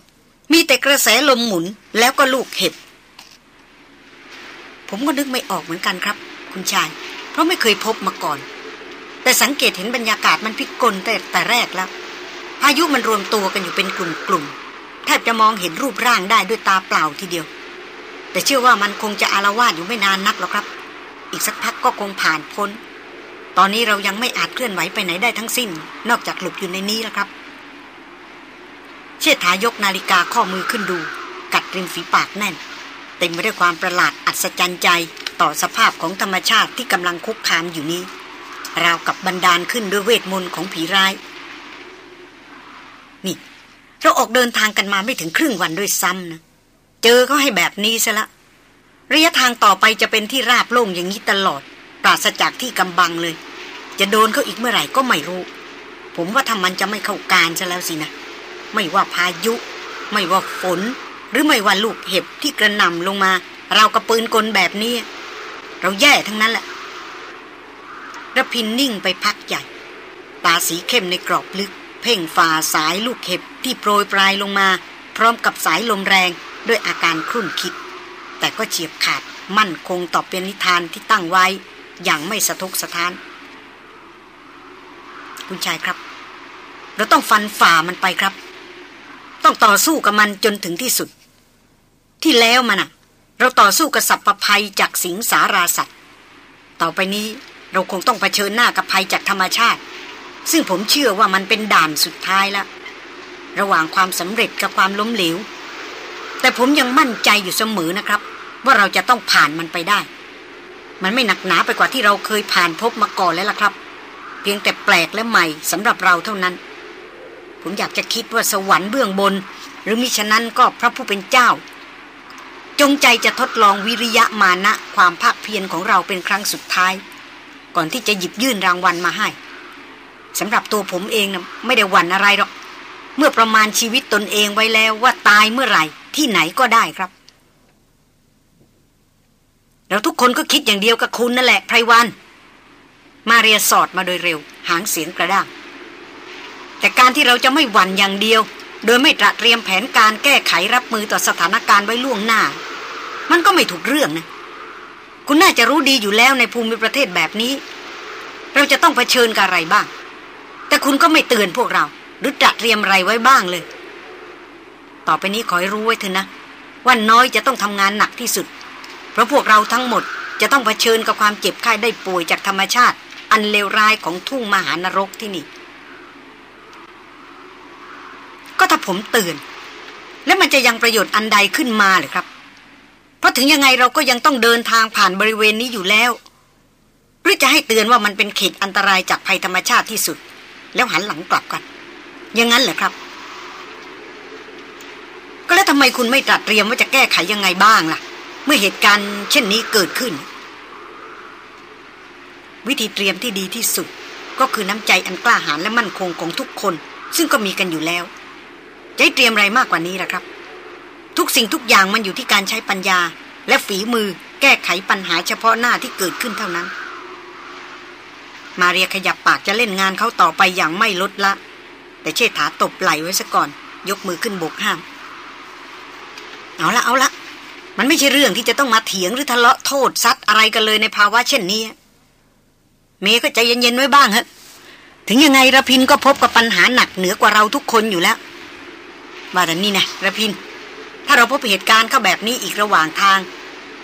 [SPEAKER 1] มีแต่กระแสลมหมุนแล้วก็ลูกเห็บ ผมก็นึกไม่ออกเหมือนกันครับ คุณชาย เพราะไม่เคยพบมาก่อน แต่สังเกตเห็นบรรยากาศมันพิกลแต่แต่แรกแล้วพายุมันรวมตัวกันอยู่เป็นกลุ่มๆ แทบจะมองเห็นรูปร่างได้ด้วยตาเปล่าทีเดียว แต่เชื่อว่ามันคงจะอารวาสอยู่ไม่นานนักหรอกครับ อีกสักพักก็คงผ่านพ้น ตอนนี้เรายังไม่อาจเคลื่อนไหวไปไหนได้ทั้งสิ้น นอกจากหลบอยู่ในนี้แล้วครับ เชษฐายกนาฬิกาข้อมือขึ้นดู กัดริมฝีปากแน่น เต็มไปด้วยความประหลาดอัศจรรย์ใจต่อสภาพของธรรมชาติที่กำลังคุกคามอยู่นี้ ราวกับบันดาลขึ้นด้วยเวทมนต์ของผีร้าย นี่ เราออกเดินทางกันมาไม่ถึงครึ่งวันด้วยซ้ำนะ เจอเขาให้แบบนี้ซะละ ระยะทางต่อไปจะเป็นที่ราบโล่งอย่างนี้ตลอด ปราศจากที่กำบังเลย จะโดนเขาอีกเมื่อไหร่ก็ไม่รู้ ผมว่าถ้ามันจะไม่เข้าการซะแล้วสินะ ไม่ว่าพายุ ไม่ว่าฝน หรือไม่ว่าลูกเห็บที่กระหน่ำลงมา เรากระปืนกลแบบนี้ เราแย่ทั้งนั้นแหละระพินนิ่งไปพักใหญ่ตาสีเข้มในกรอบลึก เพ่งฝ่าสายลูกเห็บ ที่โปรยปลายลงมา พร้อมกับสายลมแรงด้วยอาการครุ่นคิด แต่ก็เฉียบขาดมั่นคงต่อเป็นนิทานที่ตั้งไว้ อย่างไม่สะทกสะท้าน คุณชายครับ เราต้องฟันฝ่ามันไปครับ ต้องต่อสู้กับมันจนถึงที่สุด ที่แล้วมันอะเราต่อสู้กับสัพพภัยจากสิงสาราสัตว์ต่อไปนี้เราคงต้องเผชิญหน้ากับภัยจากธรรมชาติ ซึ่งผมเชื่อว่ามันเป็นด่านสุดท้ายแล้ว ระหว่างความสำเร็จกับความล้มเหลว แต่ผมยังมั่นใจอยู่เสมอนะครับ ว่าเราจะต้องผ่านมันไปได้ มันไม่หนักหนาไปกว่าที่เราเคยผ่านพบมาก่อนแล้วล่ะครับ เพียงแต่แปลกและใหม่สำหรับเราเท่านั้น ผมอยากจะคิดว่าสวรรค์เบื้องบน หรือมิฉะนั้นก็พระผู้เป็นเจ้า จงใจจะทดลองวิริยะมานะความภาคเพียรของเราเป็นครั้งสุดท้าย ก่อนที่จะหยิบยื่นรางวัลมาให้สำหรับตัวผมเองนะไม่ได้หวั่นอะไรหรอก เมื่อประมาณชีวิตตนเองไว้แล้วว่าตายเมื่อไหร่ ที่ไหนก็ได้ครับ เราทุกคนก็คิดอย่างเดียวกับคุณนั่นแหละไพรวัน มาเรียสอดมาโดยเร็ว หางเสียงกระด้าง แต่การที่เราจะไม่หวั่นอย่างเดียว โดยไม่ตระเตรียมแผนการแก้ไขรับมือต่อสถานการณ์ไว้ล่วงหน้า มันก็ไม่ถูกเรื่องนะคุณน่าจะรู้ดีอยู่แล้วในภูมิประเทศแบบนี้ เราจะต้องเผชิญกับอะไรบ้าง แต่คุณก็ไม่เตือนพวกเรา หรือตระเตรียมอะไรไว้บ้างเลย ต่อไปนี้ขอให้รู้ไว้เถอะนะ ว่าน้อยจะต้องทำงานหนักที่สุด เพราะพวกเราทั้งหมดจะต้องเผชิญกับความเจ็บไข้ได้ป่วยจากธรรมชาติ อันเลวร้ายของทุ่งมหานรกที่นี่ ก็ถ้าผมเตือนแล้วมันจะยังประโยชน์อันใดขึ้นมาหรือครับ เพราะถึงยังไงเราก็ยังต้องเดินทางผ่านบริเวณนี้อยู่แล้ว หรือจะให้เตือนว่ามันเป็นเขตอันตรายจากภัยธรรมชาติที่สุด แล้วหันหลังกลับกัน อย่างนั้นเหรอครับ ก็แล้วทำไมคุณไม่ตรัสเตรียมว่าจะแก้ไขยังไงบ้างล่ะ เมื่อเหตุการณ์เช่นนี้เกิดขึ้น วิธีเตรียมที่ดีที่สุด ก็คือน้ำใจอันกล้าหาญและมั่นคงของทุกคน ซึ่งก็มีกันอยู่แล้วจะให้เตรียมอะไรมากกว่านี้ล่ะครับ ทุกสิ่งทุกอย่างมันอยู่ที่การใช้ปัญญา และฝีมือแก้ไขปัญหาเฉพาะหน้าที่เกิดขึ้นเท่านั้น มาเรียขยับปากจะเล่นงานเขาต่อไปอย่างไม่ลดละ แต่เชษฐาตบไหลไว้ซะก่อน ยกมือขึ้นบกห้าม เอาละเอาละมันไม่ใช่เรื่องที่จะต้องมาเถียงหรือทะเลาะโทษซัดอะไรกันเลยในภาวะเช่นนี้ เมย์ก็ใจเย็นๆไว้บ้างฮะถึงยังไงระพินก็พบกับปัญหาหนักเหนือกว่าเราทุกคนอยู่แล้วว่าแต่นี่นะระพิน ถ้าเราพบเหตุการณ์เข้าแบบนี้อีกระหว่างทาง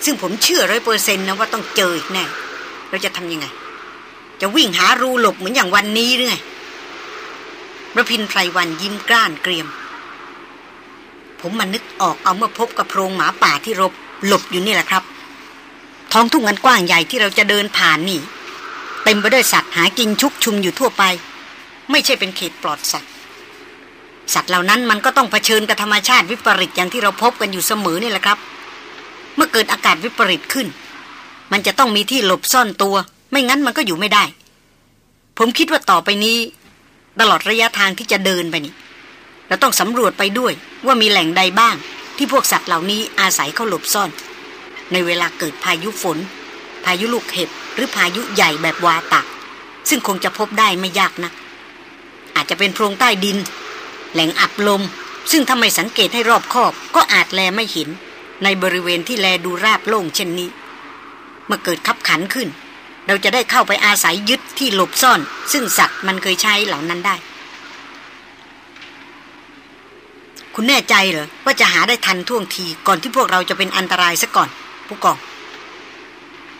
[SPEAKER 1] ซึ่งผมเชื่อร้อยเปอร์เซ็นต์นะว่าต้องเจอแน่เราจะทำยังไง จะวิ่งหารูหลบเหมือนอย่างวันนี้หรือไง ระพินไพรวันยิ้มกล้านเกรียม ผมมันนึกออกเอาเมื่อพบกับโพรงหมาป่าที่รบหลบอยู่นี่แหละครับ ท้องทุ่งอันกว้างใหญ่ที่เราจะเดินผ่านนี่ เต็มไปด้วยสัตว์หากินชุกชุมอยู่ทั่วไป ไม่ใช่เป็นเขตปลอดสัตว์ สัตว์เหล่านั้นมันก็ต้องเผชิญกับธรรมชาติวิปริตอย่างที่เราพบกันอยู่เสมอนี่แหละครับ เมื่อเกิดอากาศวิปริตขึ้น มันจะต้องมีที่หลบซ่อนตัว ไม่งั้นมันก็อยู่ไม่ได้ ผมคิดว่าต่อไปนี้ ตลอดระยะทางที่จะเดินไปนี่เราต้องสำรวจไปด้วยว่ามีแหล่งใดบ้าง ที่พวกสัตว์เหล่านี้อาศัยเข้าหลบซ่อน ในเวลาเกิดพายุฝน พายุลูกเห็บหรือพายุใหญ่แบบวาตะซึ่งคงจะพบได้ไม่ยากนะอาจจะเป็นโพรงใต้ดิน แหล่งอับลม ซึ่งถ้าไม่สังเกตให้รอบคอบ ก็อาจแลไม่เห็น ในบริเวณที่แลดูราบโล่งเช่นนี้ เมื่อเกิดขับขันขึ้น เราจะได้เข้าไปอาศัยยึดที่หลบซ่อน ซึ่งสัตว์มันเคยใช้เหล่านั้นได้ คุณแน่ใจเหรอ ว่าจะหาได้ทันท่วงทีก่อนที่พวกเราจะเป็นอันตรายซะก่อน ผู้กอง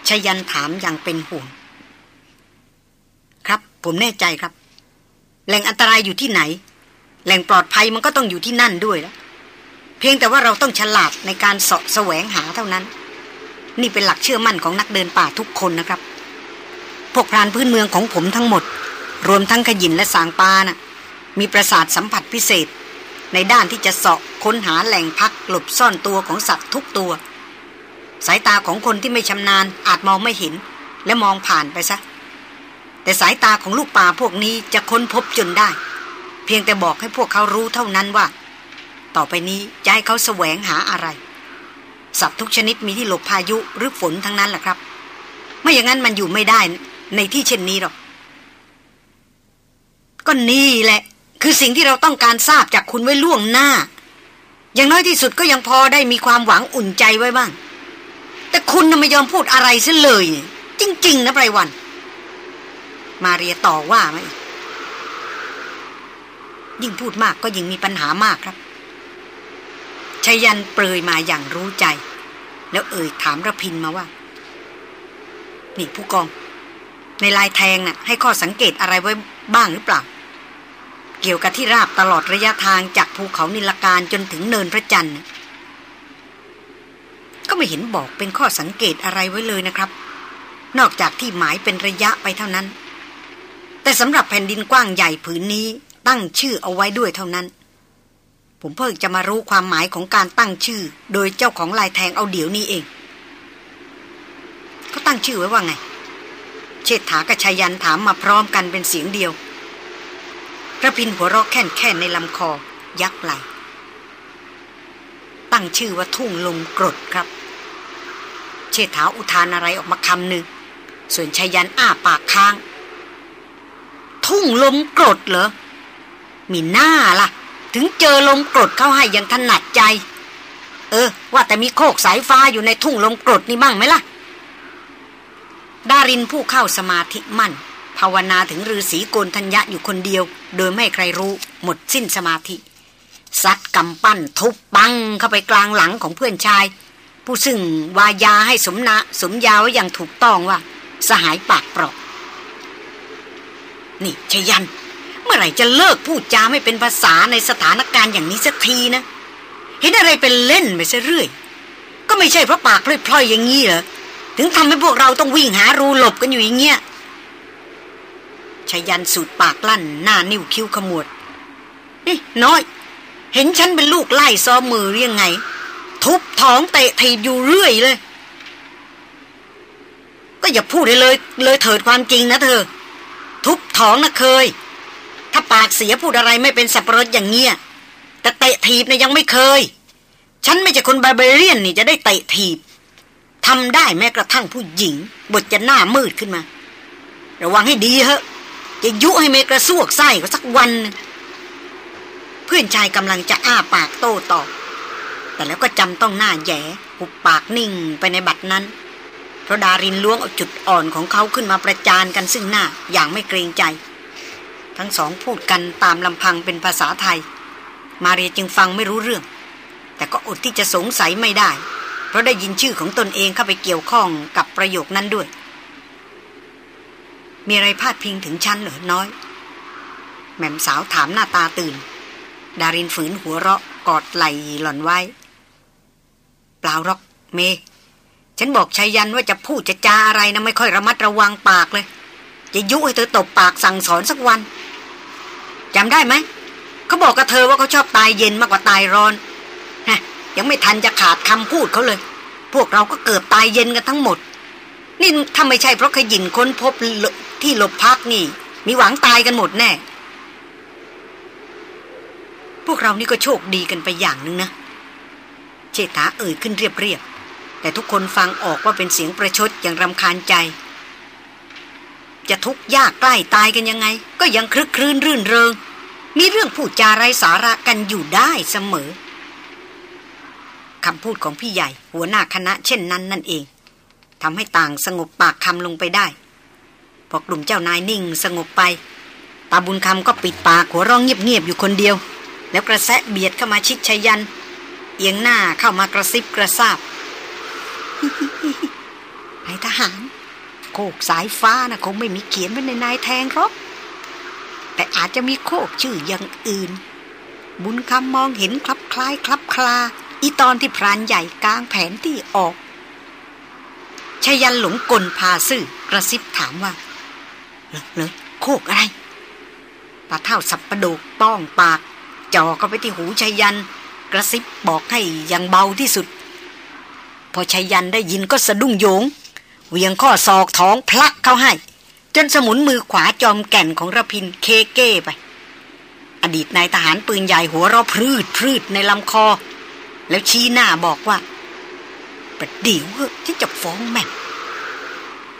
[SPEAKER 1] ชยันถามอย่างเป็นห่วง ครับ ผมแน่ใจครับ แหล่งอันตรายอยู่ที่ไหน แหล่งปลอดภัยมันก็ต้องอยู่ที่นั่นด้วยแล้วเพียงแต่ว่าเราต้องฉลาดในการสาะแสวงหาเท่านั้น นี่เป็นหลักเชื่อมั่นของนักเดินป่าทุกคนนะครับ พวกพรานพื้นเมืองของผมทั้งหมด รวมทั้งขยินและสางปานะ่ะมีประสาทสัมผัสพิเศษ ในด้านที่จะเสาะค้นหาแหล่งพักหลบซ่อนตัวของสัตว์ทุกตัว สายตาของคนที่ไม่ชำนาญอาจมองไม่เห็น และมองผ่านไปซะ แต่สายตาของลูกป่าพวกนี้จะค้นพบจนได้ เพียงแต่บอกให้พวกเขารู้เท่านั้นว่า ต่อไปนี้จะให้เขาแสวงหาอะไร สัตว์ทุกชนิดมีที่หลบพายุหรือฝนทั้งนั้นแหละครับ ไม่อย่างนั้นมันอยู่ไม่ได้ ในที่เช่นนี้หรอก ก็นี่แหละ คือสิ่งที่เราต้องการทราบจากคุณไว้ล่วงหน้า อย่างน้อยที่สุดก็ยังพอได้มีความหวังอุ่นใจไว้บ้าง แต่คุณน่ะไม่ยอมพูดอะไรซะเลย จริง ๆ นะไพรวัน มาเรียต่อว่าไหมยิ่งพูดมากก็ยิ่งมีปัญหามากครับชยันเปรยมาอย่างรู้ใจ แล้วเอ่ยถามระพินมาว่า นี่ผู้กอง ในลายแทงน่ะให้ข้อสังเกตอะไรไว้บ้างหรือเปล่า เกี่ยวกับที่ราบตลอดระยะทางจากภูเขานิลการจนถึงเนินพระจันทร์ก็ไม่เห็นบอกเป็นข้อสังเกตอะไรไว้เลยนะครับ นอกจากที่หมายเป็นระยะไปเท่านั้น แต่สำหรับแผ่นดินกว้างใหญ่ผืนนี้ตั้งชื่อเอาไว้ด้วยเท่านั้น ผมเพิ่งจะมารู้ความหมายของการตั้งชื่อ โดยเจ้าของลายแทงเอาเดี๋ยวนี้เองเขาตั้งชื่อไว้ว่าไง เชษฐากับชายันถามมาพร้อมกันเป็นเสียงเดียวพระพินหัวเราะแค่นแค่ในลำคอ ยักไหลตั้งชื่อว่าทุ่งลมกรดครับ เชษฐาอุทานอะไรออกมาคำหนึ่ง ส่วนชายันอ้าปากค้าง ทุ่งลมกรดเหรอ มีหน้าล่ะ ถึงเจอลมกรดเข้าให้อย่างถนัดใจ เออ ว่าแต่มีโคกสายฟ้าอยู่ในทุ่งลมกรดนี่บ้างไหมล่ะ ดารินผู้เข้าสมาธิมั่น ภาวนาถึงฤาษีโกนทัญญะอยู่คนเดียว โดยไม่ใครรู้หมดสิ้นสมาธิซัดกำปั้นทุบปังเข้าไปกลางหลังของเพื่อนชาย ผู้ซึ่งวายาให้สมนะสมยาไว้อย่างถูกต้องว่า สหายปากเปราะนี่ชยัน เมื่อไหร่จะเลิกพูดจาไม่เป็นภาษาในสถานการณ์อย่างนี้สักทีนะ เห็นอะไรเป็นเล่นไปซะเรื่อย ก็ไม่ใช่เพราะปากพล่อยๆอย่างนี้เหรอ ถึงทำให้พวกเราต้องวิ่งหารูหลบกันอยู่อย่างเงี้ยชยันสูดปากลั่นหน้านิ้วคิ้วขมวดนี่น้อย เห็นฉันเป็นลูกไล่ซ้อมมือยังไง ทุบท้องเตะทีบอยู่เรื่อยเลย ก็อย่าพูดเลย เลยเถิดความจริงนะเธอ ทุบท้องนะเคย ถ้าปากเสียพูดอะไรไม่เป็นสับปะรดอย่างเงี้ยแต่เตะทีบนะยังไม่เคย ฉันไม่ใช่คนบาเบเรียนนี่จะได้เตะทีบ ทำได้แม้กระทั่งผู้หญิง บทจะหน้ามืดขึ้นมา ระวังให้ดีเฮอะจะยุให้เมกระซวกไส้ก็สักวัน เพื่อนชายกำลังจะอ้าปากโต้ตอบแต่แล้วก็จำต้องหน้าแย่หุบปากนิ่งไปในบัดนั้น เพราะดารินล้วงเอาจุดอ่อนของเขาขึ้นมาประจานกันซึ่งหน้าอย่างไม่เกรงใจ ทั้งสองพูดกันตามลำพังเป็นภาษาไทย มาเรียจึงฟังไม่รู้เรื่อง แต่ก็อดที่จะสงสัยไม่ได้ เพราะได้ยินชื่อของตนเองเข้าไปเกี่ยวข้องกับประโยคนั้นด้วย มีอะไรพาดพิงถึงฉันเหรอน้อย แม่มสาวถามหน้าตาตื่น ดารินฝืนหัวเราะกอดไหลหล่อนไว้ เปล่าหรอก เม ฉันบอกชายันว่าจะพูดจะจาอะไรนะไม่ค่อยระมัดระวังปากเลย จะยุให้เธอตบปากสั่งสอนสักวันจำได้ไหมเขาบอกกับเธอว่าเขาชอบตายเย็นมากกว่าตายร้อน ยังไม่ทันจะขาดคำพูดเขาเลย พวกเราก็เกิดตายเย็นกันทั้งหมด นี่ถ้าไม่ใช่เพราะขยินค้นพบที่หลบพักนี่ มีหวังตายกันหมดแน่ พวกเรานี่ก็โชคดีกันไปอย่างนึงนะ เชษฐาเอ่ยขึ้นเรียบๆ แต่ทุกคนฟังออกว่าเป็นเสียงประชดอย่างรำคาญใจ จะทุกข์ยากใกล้ตายกันยังไง ก็ยังคลึกคลื่นรื่นเริง มีเรื่องพูดจาไรสาระกันอยู่ได้เสมอ คำพูดของพี่ใหญ่ หัวหน้าคณะเช่นนั้นนั่นเองทำให้ต่างสงบปากคำลงไปได้ พอกลุ่มเจ้านายนิ่งสงบไป ตาบุญคำก็ปิดปากหัวร้องเงียบๆอยู่คนเดียว แล้วกระแสเบียดเข้ามาชิดชยัน เอียงหน้าเข้ามากระซิบกระซาบนายทหาร โคกสายฟ้านะคงไม่มีเขียนไว้ในนายแทงหรอกแต่อาจจะมีโคกชื่ออย่างอื่น บุญคำมองเห็นคลับคล้ายคลับคลา อีตอนที่พรานใหญ่กลางแผนที่ออกชยันหลงกลพาซื่อกระซิบถามว่าเหรอเหรอโคกอะไรปลาเท่าสับประโดกป้องปากจ่อเข้าไปที่หูชยัน กระซิบบอกให้อย่างเบาที่สุด พอชยันได้ยินก็สะดุ้งโยงเวียงข้อศอกท้องพลักเข้าให้ จนสมุนมือขวาจอมแก่นของระพินเคเก้ไป อดีตนายทหารปืนใหญ่หัวราะพรืดพรืดในลำคอ แล้วชี้หน้าบอกว่า ประเดี๋ยวฉันจะฟ้องแม่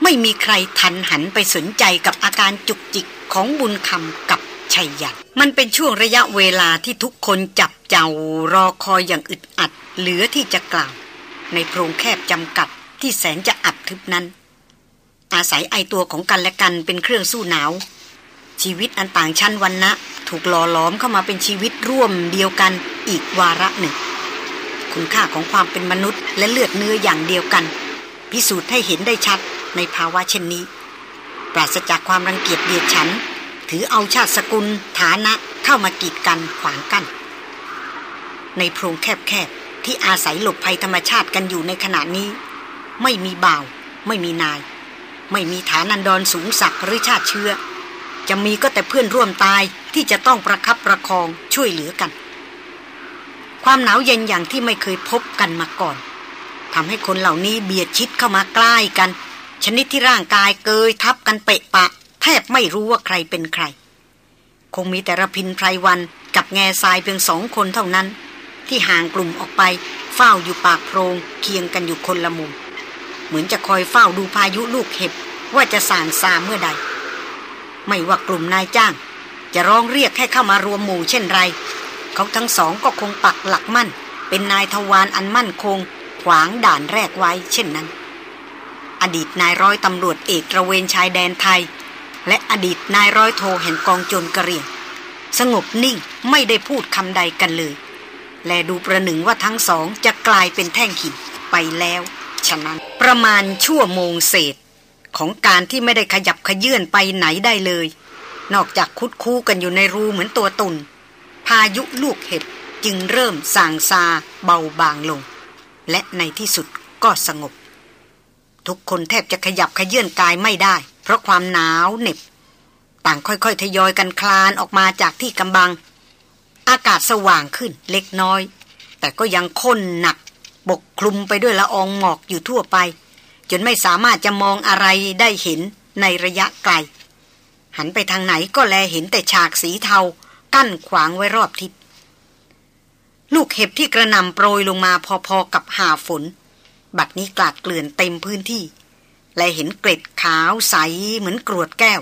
[SPEAKER 1] ไม่มีใครทันหันไปสนใจกับอาการจุกจิกของบุญคำกับชัยยันมันเป็นช่วงระยะเวลาที่ทุกคนจับเจ้ารอคอยอย่างอึดอัด เหลือที่จะกล่าวในโพรงแคบจำกัดที่แสนจะอับทึบนั้น อาศัยไอตัวของกันและกันเป็นเครื่องสู้หนาว ชีวิตอันต่างชั้นวันนะถูกหล่อหลอมเข้ามาเป็นชีวิตร่วมเดียวกันอีกวาระหนึ่ง คุณค่าของความเป็นมนุษย์ และเลือดเนื้ออย่างเดียวกัน พิสูจน์ให้เห็นได้ชัดในภาวะเช่นนี้ ปราศจากความรังเกียจเดียดฉัน ถือเอาชาติสกุล ฐานะเข้ามากีดกันขวางกัน้นในโพรงแคบๆที่อาศัยหลบภัยธรรมชาติกันอยู่ในขณะนี้ ไม่มีบ่าว ไม่มีนาย ไม่มีฐานันดรสูงศักดิ์หรือชาติเชื้อ จะมีก็แต่เพื่อนร่วมตายที่จะต้องประคับประคองช่วยเหลือกัน ความหนาวเย็นอย่างที่ไม่เคยพบกันมาก่อนทำให้คนเหล่านี้เบียดชิดเข้ามาใกล้กัน ชนิดที่ร่างกายเกยทับกันเปะปะ แทบไม่รู้ว่าใครเป็นใคร คงมีแต่ระพินไพรวันกับแง่ทรายเพียงสองคนเท่านั้น ที่ห่างกลุ่มออกไป เฝ้าอยู่ปากโพรงเคียงกันอยู่คนละมุม เหมือนจะคอยเฝ้าดูพายุลูกเห็บว่าจะสางซาเมื่อใด ไม่ว่ากลุ่มนายจ้าง จะร้องเรียกให้เข้ามารวมหมู่เช่นไร เขาทั้งสองก็คงปักหลักมั่น เป็นนายทวารอันมั่นคง ขวางด่านแรกไว้ เช่นนั้น อดีตนายร้อยตำรวจเอกตระเวนชายแดนไทย และอดีตนายร้อยโทแห่งกองโจรกระเรียงสงบนิ่งไม่ได้พูดคำใดกันเลย และดูประหนึ่งว่าทั้งสองจะกลายเป็นแท่งหินไปแล้ว ฉะนั้นประมาณชั่วโมงเศษ ของการที่ไม่ได้ขยับขยื่นไปไหนได้เลย นอกจากคุดคู่กันอยู่ในรูเหมือนตัวตุน พายุลูกเห็บจึงเริ่มสางซาเบาบางลง และในที่สุดก็สงบ ทุกคนแทบจะขยับขยื่นกายไม่ได้ เพราะความหนาวเหน็บ ต่างค่อยๆ ทยอยกันคลานออกมาจากที่กำบัง อากาศสว่างขึ้นเล็กน้อย แต่ก็ยังค้นหนักบกคลุมไปด้วยละอองหมอกอยู่ทั่วไป จนไม่สามารถจะมองอะไรได้เห็นในระยะไกล หันไปทางไหนก็แลเห็นแต่ฉากสีเทา กั้นขวางไว้รอบทิศลูกเห็บที่กระนำโปรยลงมาพอๆกับหาฝน บัดนี้กลาดเกลื่อนเต็มพื้นที่ และเห็นเกล็ดขาวใสเหมือนกรวดแก้ว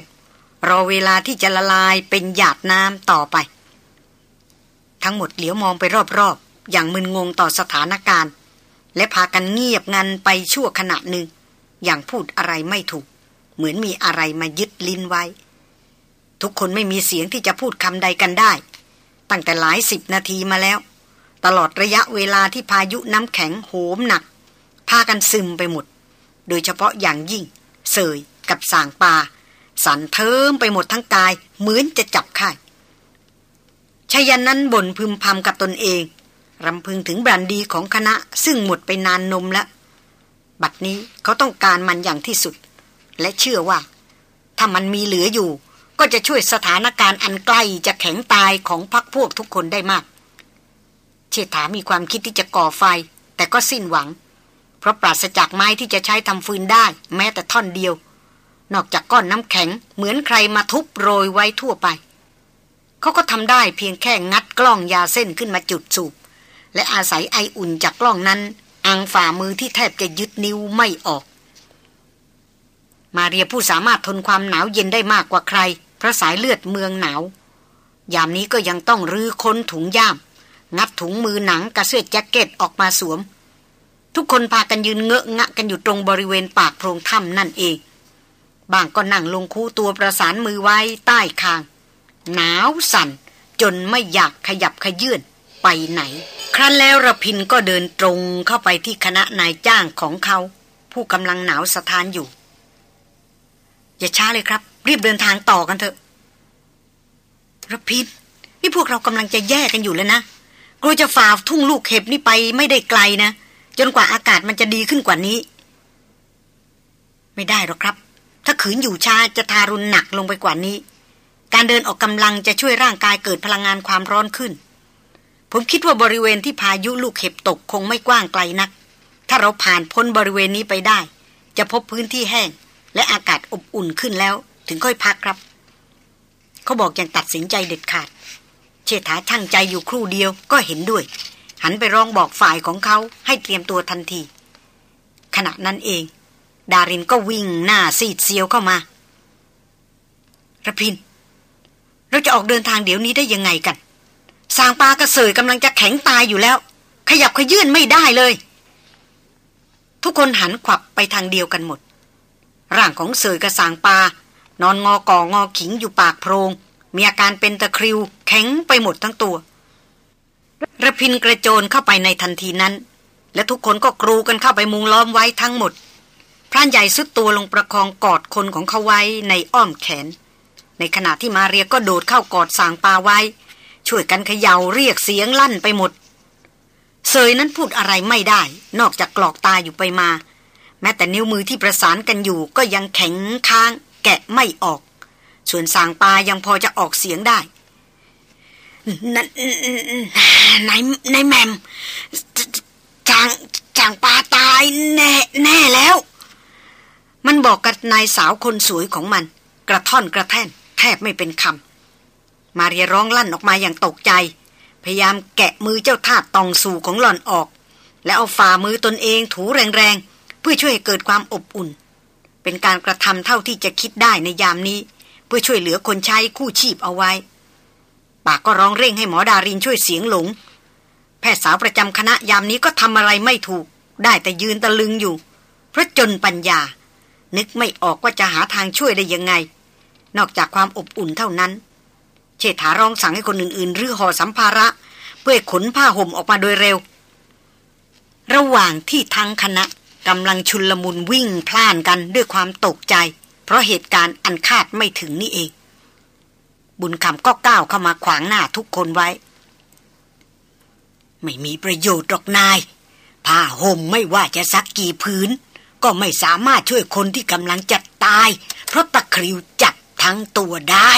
[SPEAKER 1] รอเวลาที่จะละลายเป็นหยาดน้ำต่อไป ทั้งหมดเหลียวมองไปรอบๆ อย่างมึนงงต่อสถานการณ์ และพากันเงียบงันไปชั่วขณะหนึ่ง อย่างพูดอะไรไม่ถูก เหมือนมีอะไรมายึดลิ้นไว้ ทุกคนไม่มีเสียงที่จะพูดคำใดกันได้ ตั้งแต่หลายสิบนาทีมาแล้ว ตลอดระยะเวลาที่พายุน้ำแข็งโหมหนัก พากันซึมไปหมด โดยเฉพาะอย่างยิ่ง เสยกับสางปาสันเทิมไปหมดทั้งกาย เหมือนจะจับไข่ชายันนั้นบ่นพึมพำกับตนเอง รำพึงถึงบรนดีของคณะซึ่งหมดไปนานนมแล้ว บัดนี้เขาต้องการมันอย่างที่สุด และเชื่อว่า ถ้ามันมีเหลืออยู่ ก็จะช่วยสถานการณ์อันใกล้จะแข็งตายของพักพวกทุกคนได้มาก เชษฐามีความคิดที่จะก่อไฟ แต่ก็สิ้นหวัง เพราะปราศจากไม้ที่จะใช้ทำฟืนได้ แม้แต่ท่อนเดียว นอกจากก้อนน้ำแข็ง เหมือนใครมาทุบโรยไว้ทั่วไป เขาก็ทำได้เพียงแค่งัดกล้องยาเส้นขึ้นมาจุดสูบ และอาศัยไออุ่นจากกล้องนั้นอังฝ่ามือที่แทบจะยึดนิ้วไม่ออก มาเรียผู้สามารถทนความหนาวเย็นได้มากกว่าใคร เพราะสายเลือดเมืองหนาวยามนี้ก็ยังต้องรื้อค้นถุงย่าม งัดถุงมือหนังกระเสื้อแจ็คเก็ตออกมาสวม ทุกคนพากันยืนเงอะงะกันอยู่ตรงบริเวณปากโพรงถ้ำนั่นเอง บางก็นั่งลงคู่ตัวประสานมือไว้ใต้คาง หนาวสั่น จนไม่อยากขยับขยื่นไปไหน ครั้นแล้วระพินก็เดินตรงเข้าไปที่คณะนายจ้างของเขา ผู้กำลังหนาวสถานอยู่ อย่าช้าเลยครับ รีบเดินทางต่อกันเถอะระพินนี่พวกเรากำลังจะแย่กันอยู่แล้วนะกลัวจะฝ่าทุ่งลูกเห็บนี่ไปไม่ได้ไกลนะ จนกว่าอากาศมันจะดีขึ้นกว่านี้ ไม่ได้หรอกครับ ถ้าขืนอยู่ชาจะทารุณหนักลงไปกว่านี้ การเดินออกกำลังจะช่วยร่างกายเกิดพลังงานความร้อนขึ้น ผมคิดว่าบริเวณที่พายุลูกเห็บตกคงไม่กว้างไกลนัก ถ้าเราผ่านพ้นบริเวณนี้ไปได้ จะพบพื้นที่แห้ง และอากาศอบอุ่นขึ้นแล้ว ถึงค่อยพักครับ เขาบอกอย่างตัดสินใจเด็ดขาด เชษฐาช่างใจอยู่ครู่เดียวก็เห็นด้วย หันไปร้องบอกฝ่ายของเขาให้เตรียมตัวทันที ขณะนั้นเอง ดารินก็วิ่งหน้าซีดเซียวเข้ามาระพิน เราจะออกเดินทางเดี๋ยวนี้ได้ยังไงกัน สางปลากระเสยกำลังจะแข็งตายอยู่แล้ว ขยับขยื่นไม่ได้เลย ทุกคนหันขวับไปทางเดียวกันหมด ร่างของเสยกระสางปลา นอนงอกองอขิงอยู่ปากโพรง มีอาการเป็นตะคริว แข็งไปหมดทั้งตัวระพินกระโจนเข้าไปในทันทีนั้น และทุกคนก็กรูกันเข้าไปมุงล้อมไว้ทั้งหมดพรานใหญ่สุดตัวลงประคองกอดคนของเขาไว้ในอ้อมแขน ในขณะที่มาเรียก็โดดเข้ากอดสางปลาไว้ ช่วยกันเขย่าเรียกเสียงลั่นไปหมดเสยนั้นพูดอะไรไม่ได้ นอกจากกรอกตาอยู่ไปมา แม้แต่นิ้วมือที่ประสานกันอยู่ก็ยังแข็งค้าง แกะไม่ออก ส่วนสางปลายังพอจะออกเสียงได้นนายนายแมมจางจางปลาตายแน่แน่แล้ว มันบอกกับนายสาวคนสวยของมัน กระท่อนกระแท่นแทบไม่เป็นคำมาเรียร้องลั่นออกมาอย่างตกใจ พยายามแกะมือเจ้าทาตตองสู่ของหล่อนออก แล้วเอาฝ่ามือตนเองถูแรงๆ เพื่อช่วยให้เกิดความอบอุ่น เป็นการกระทำเท่าที่จะคิดได้ในยามนี้ เพื่อช่วยเหลือคนใช้คู่ชีพเอาไว้ ปากก็ร้องเร่งให้หมอดารินช่วยเสียงหลง แพทย์สาวประจำคณะยามนี้ก็ทำอะไรไม่ถูก ได้แต่ยืนตะลึงอยู่ เพราะจนปัญญา นึกไม่ออกว่าจะหาทางช่วยได้ยังไง นอกจากความอบอุ่นเท่านั้น เชษฐาร้องสั่งให้คนอื่นๆรือห่อสัมภาระ เพื่อขนผ้าห่มออกมาโดยเร็ว ระหว่างที่ทั้งคณะ กำลังชุลมุนวิ่งพล่านกันด้วยความตกใจ เพราะเหตุการณ์อันคาดไม่ถึงนี่เอง บุญคำก็ก้าวเข้ามาขวางหน้าทุกคนไว้ ไม่มีประโยชน์หรอกนาย ผ้าห่มไม่ว่าจะสักกี่พื้น ก็ไม่สามารถช่วยคนที่กำลังจะตาย เพราะตะคริวจับทั้งตัวได้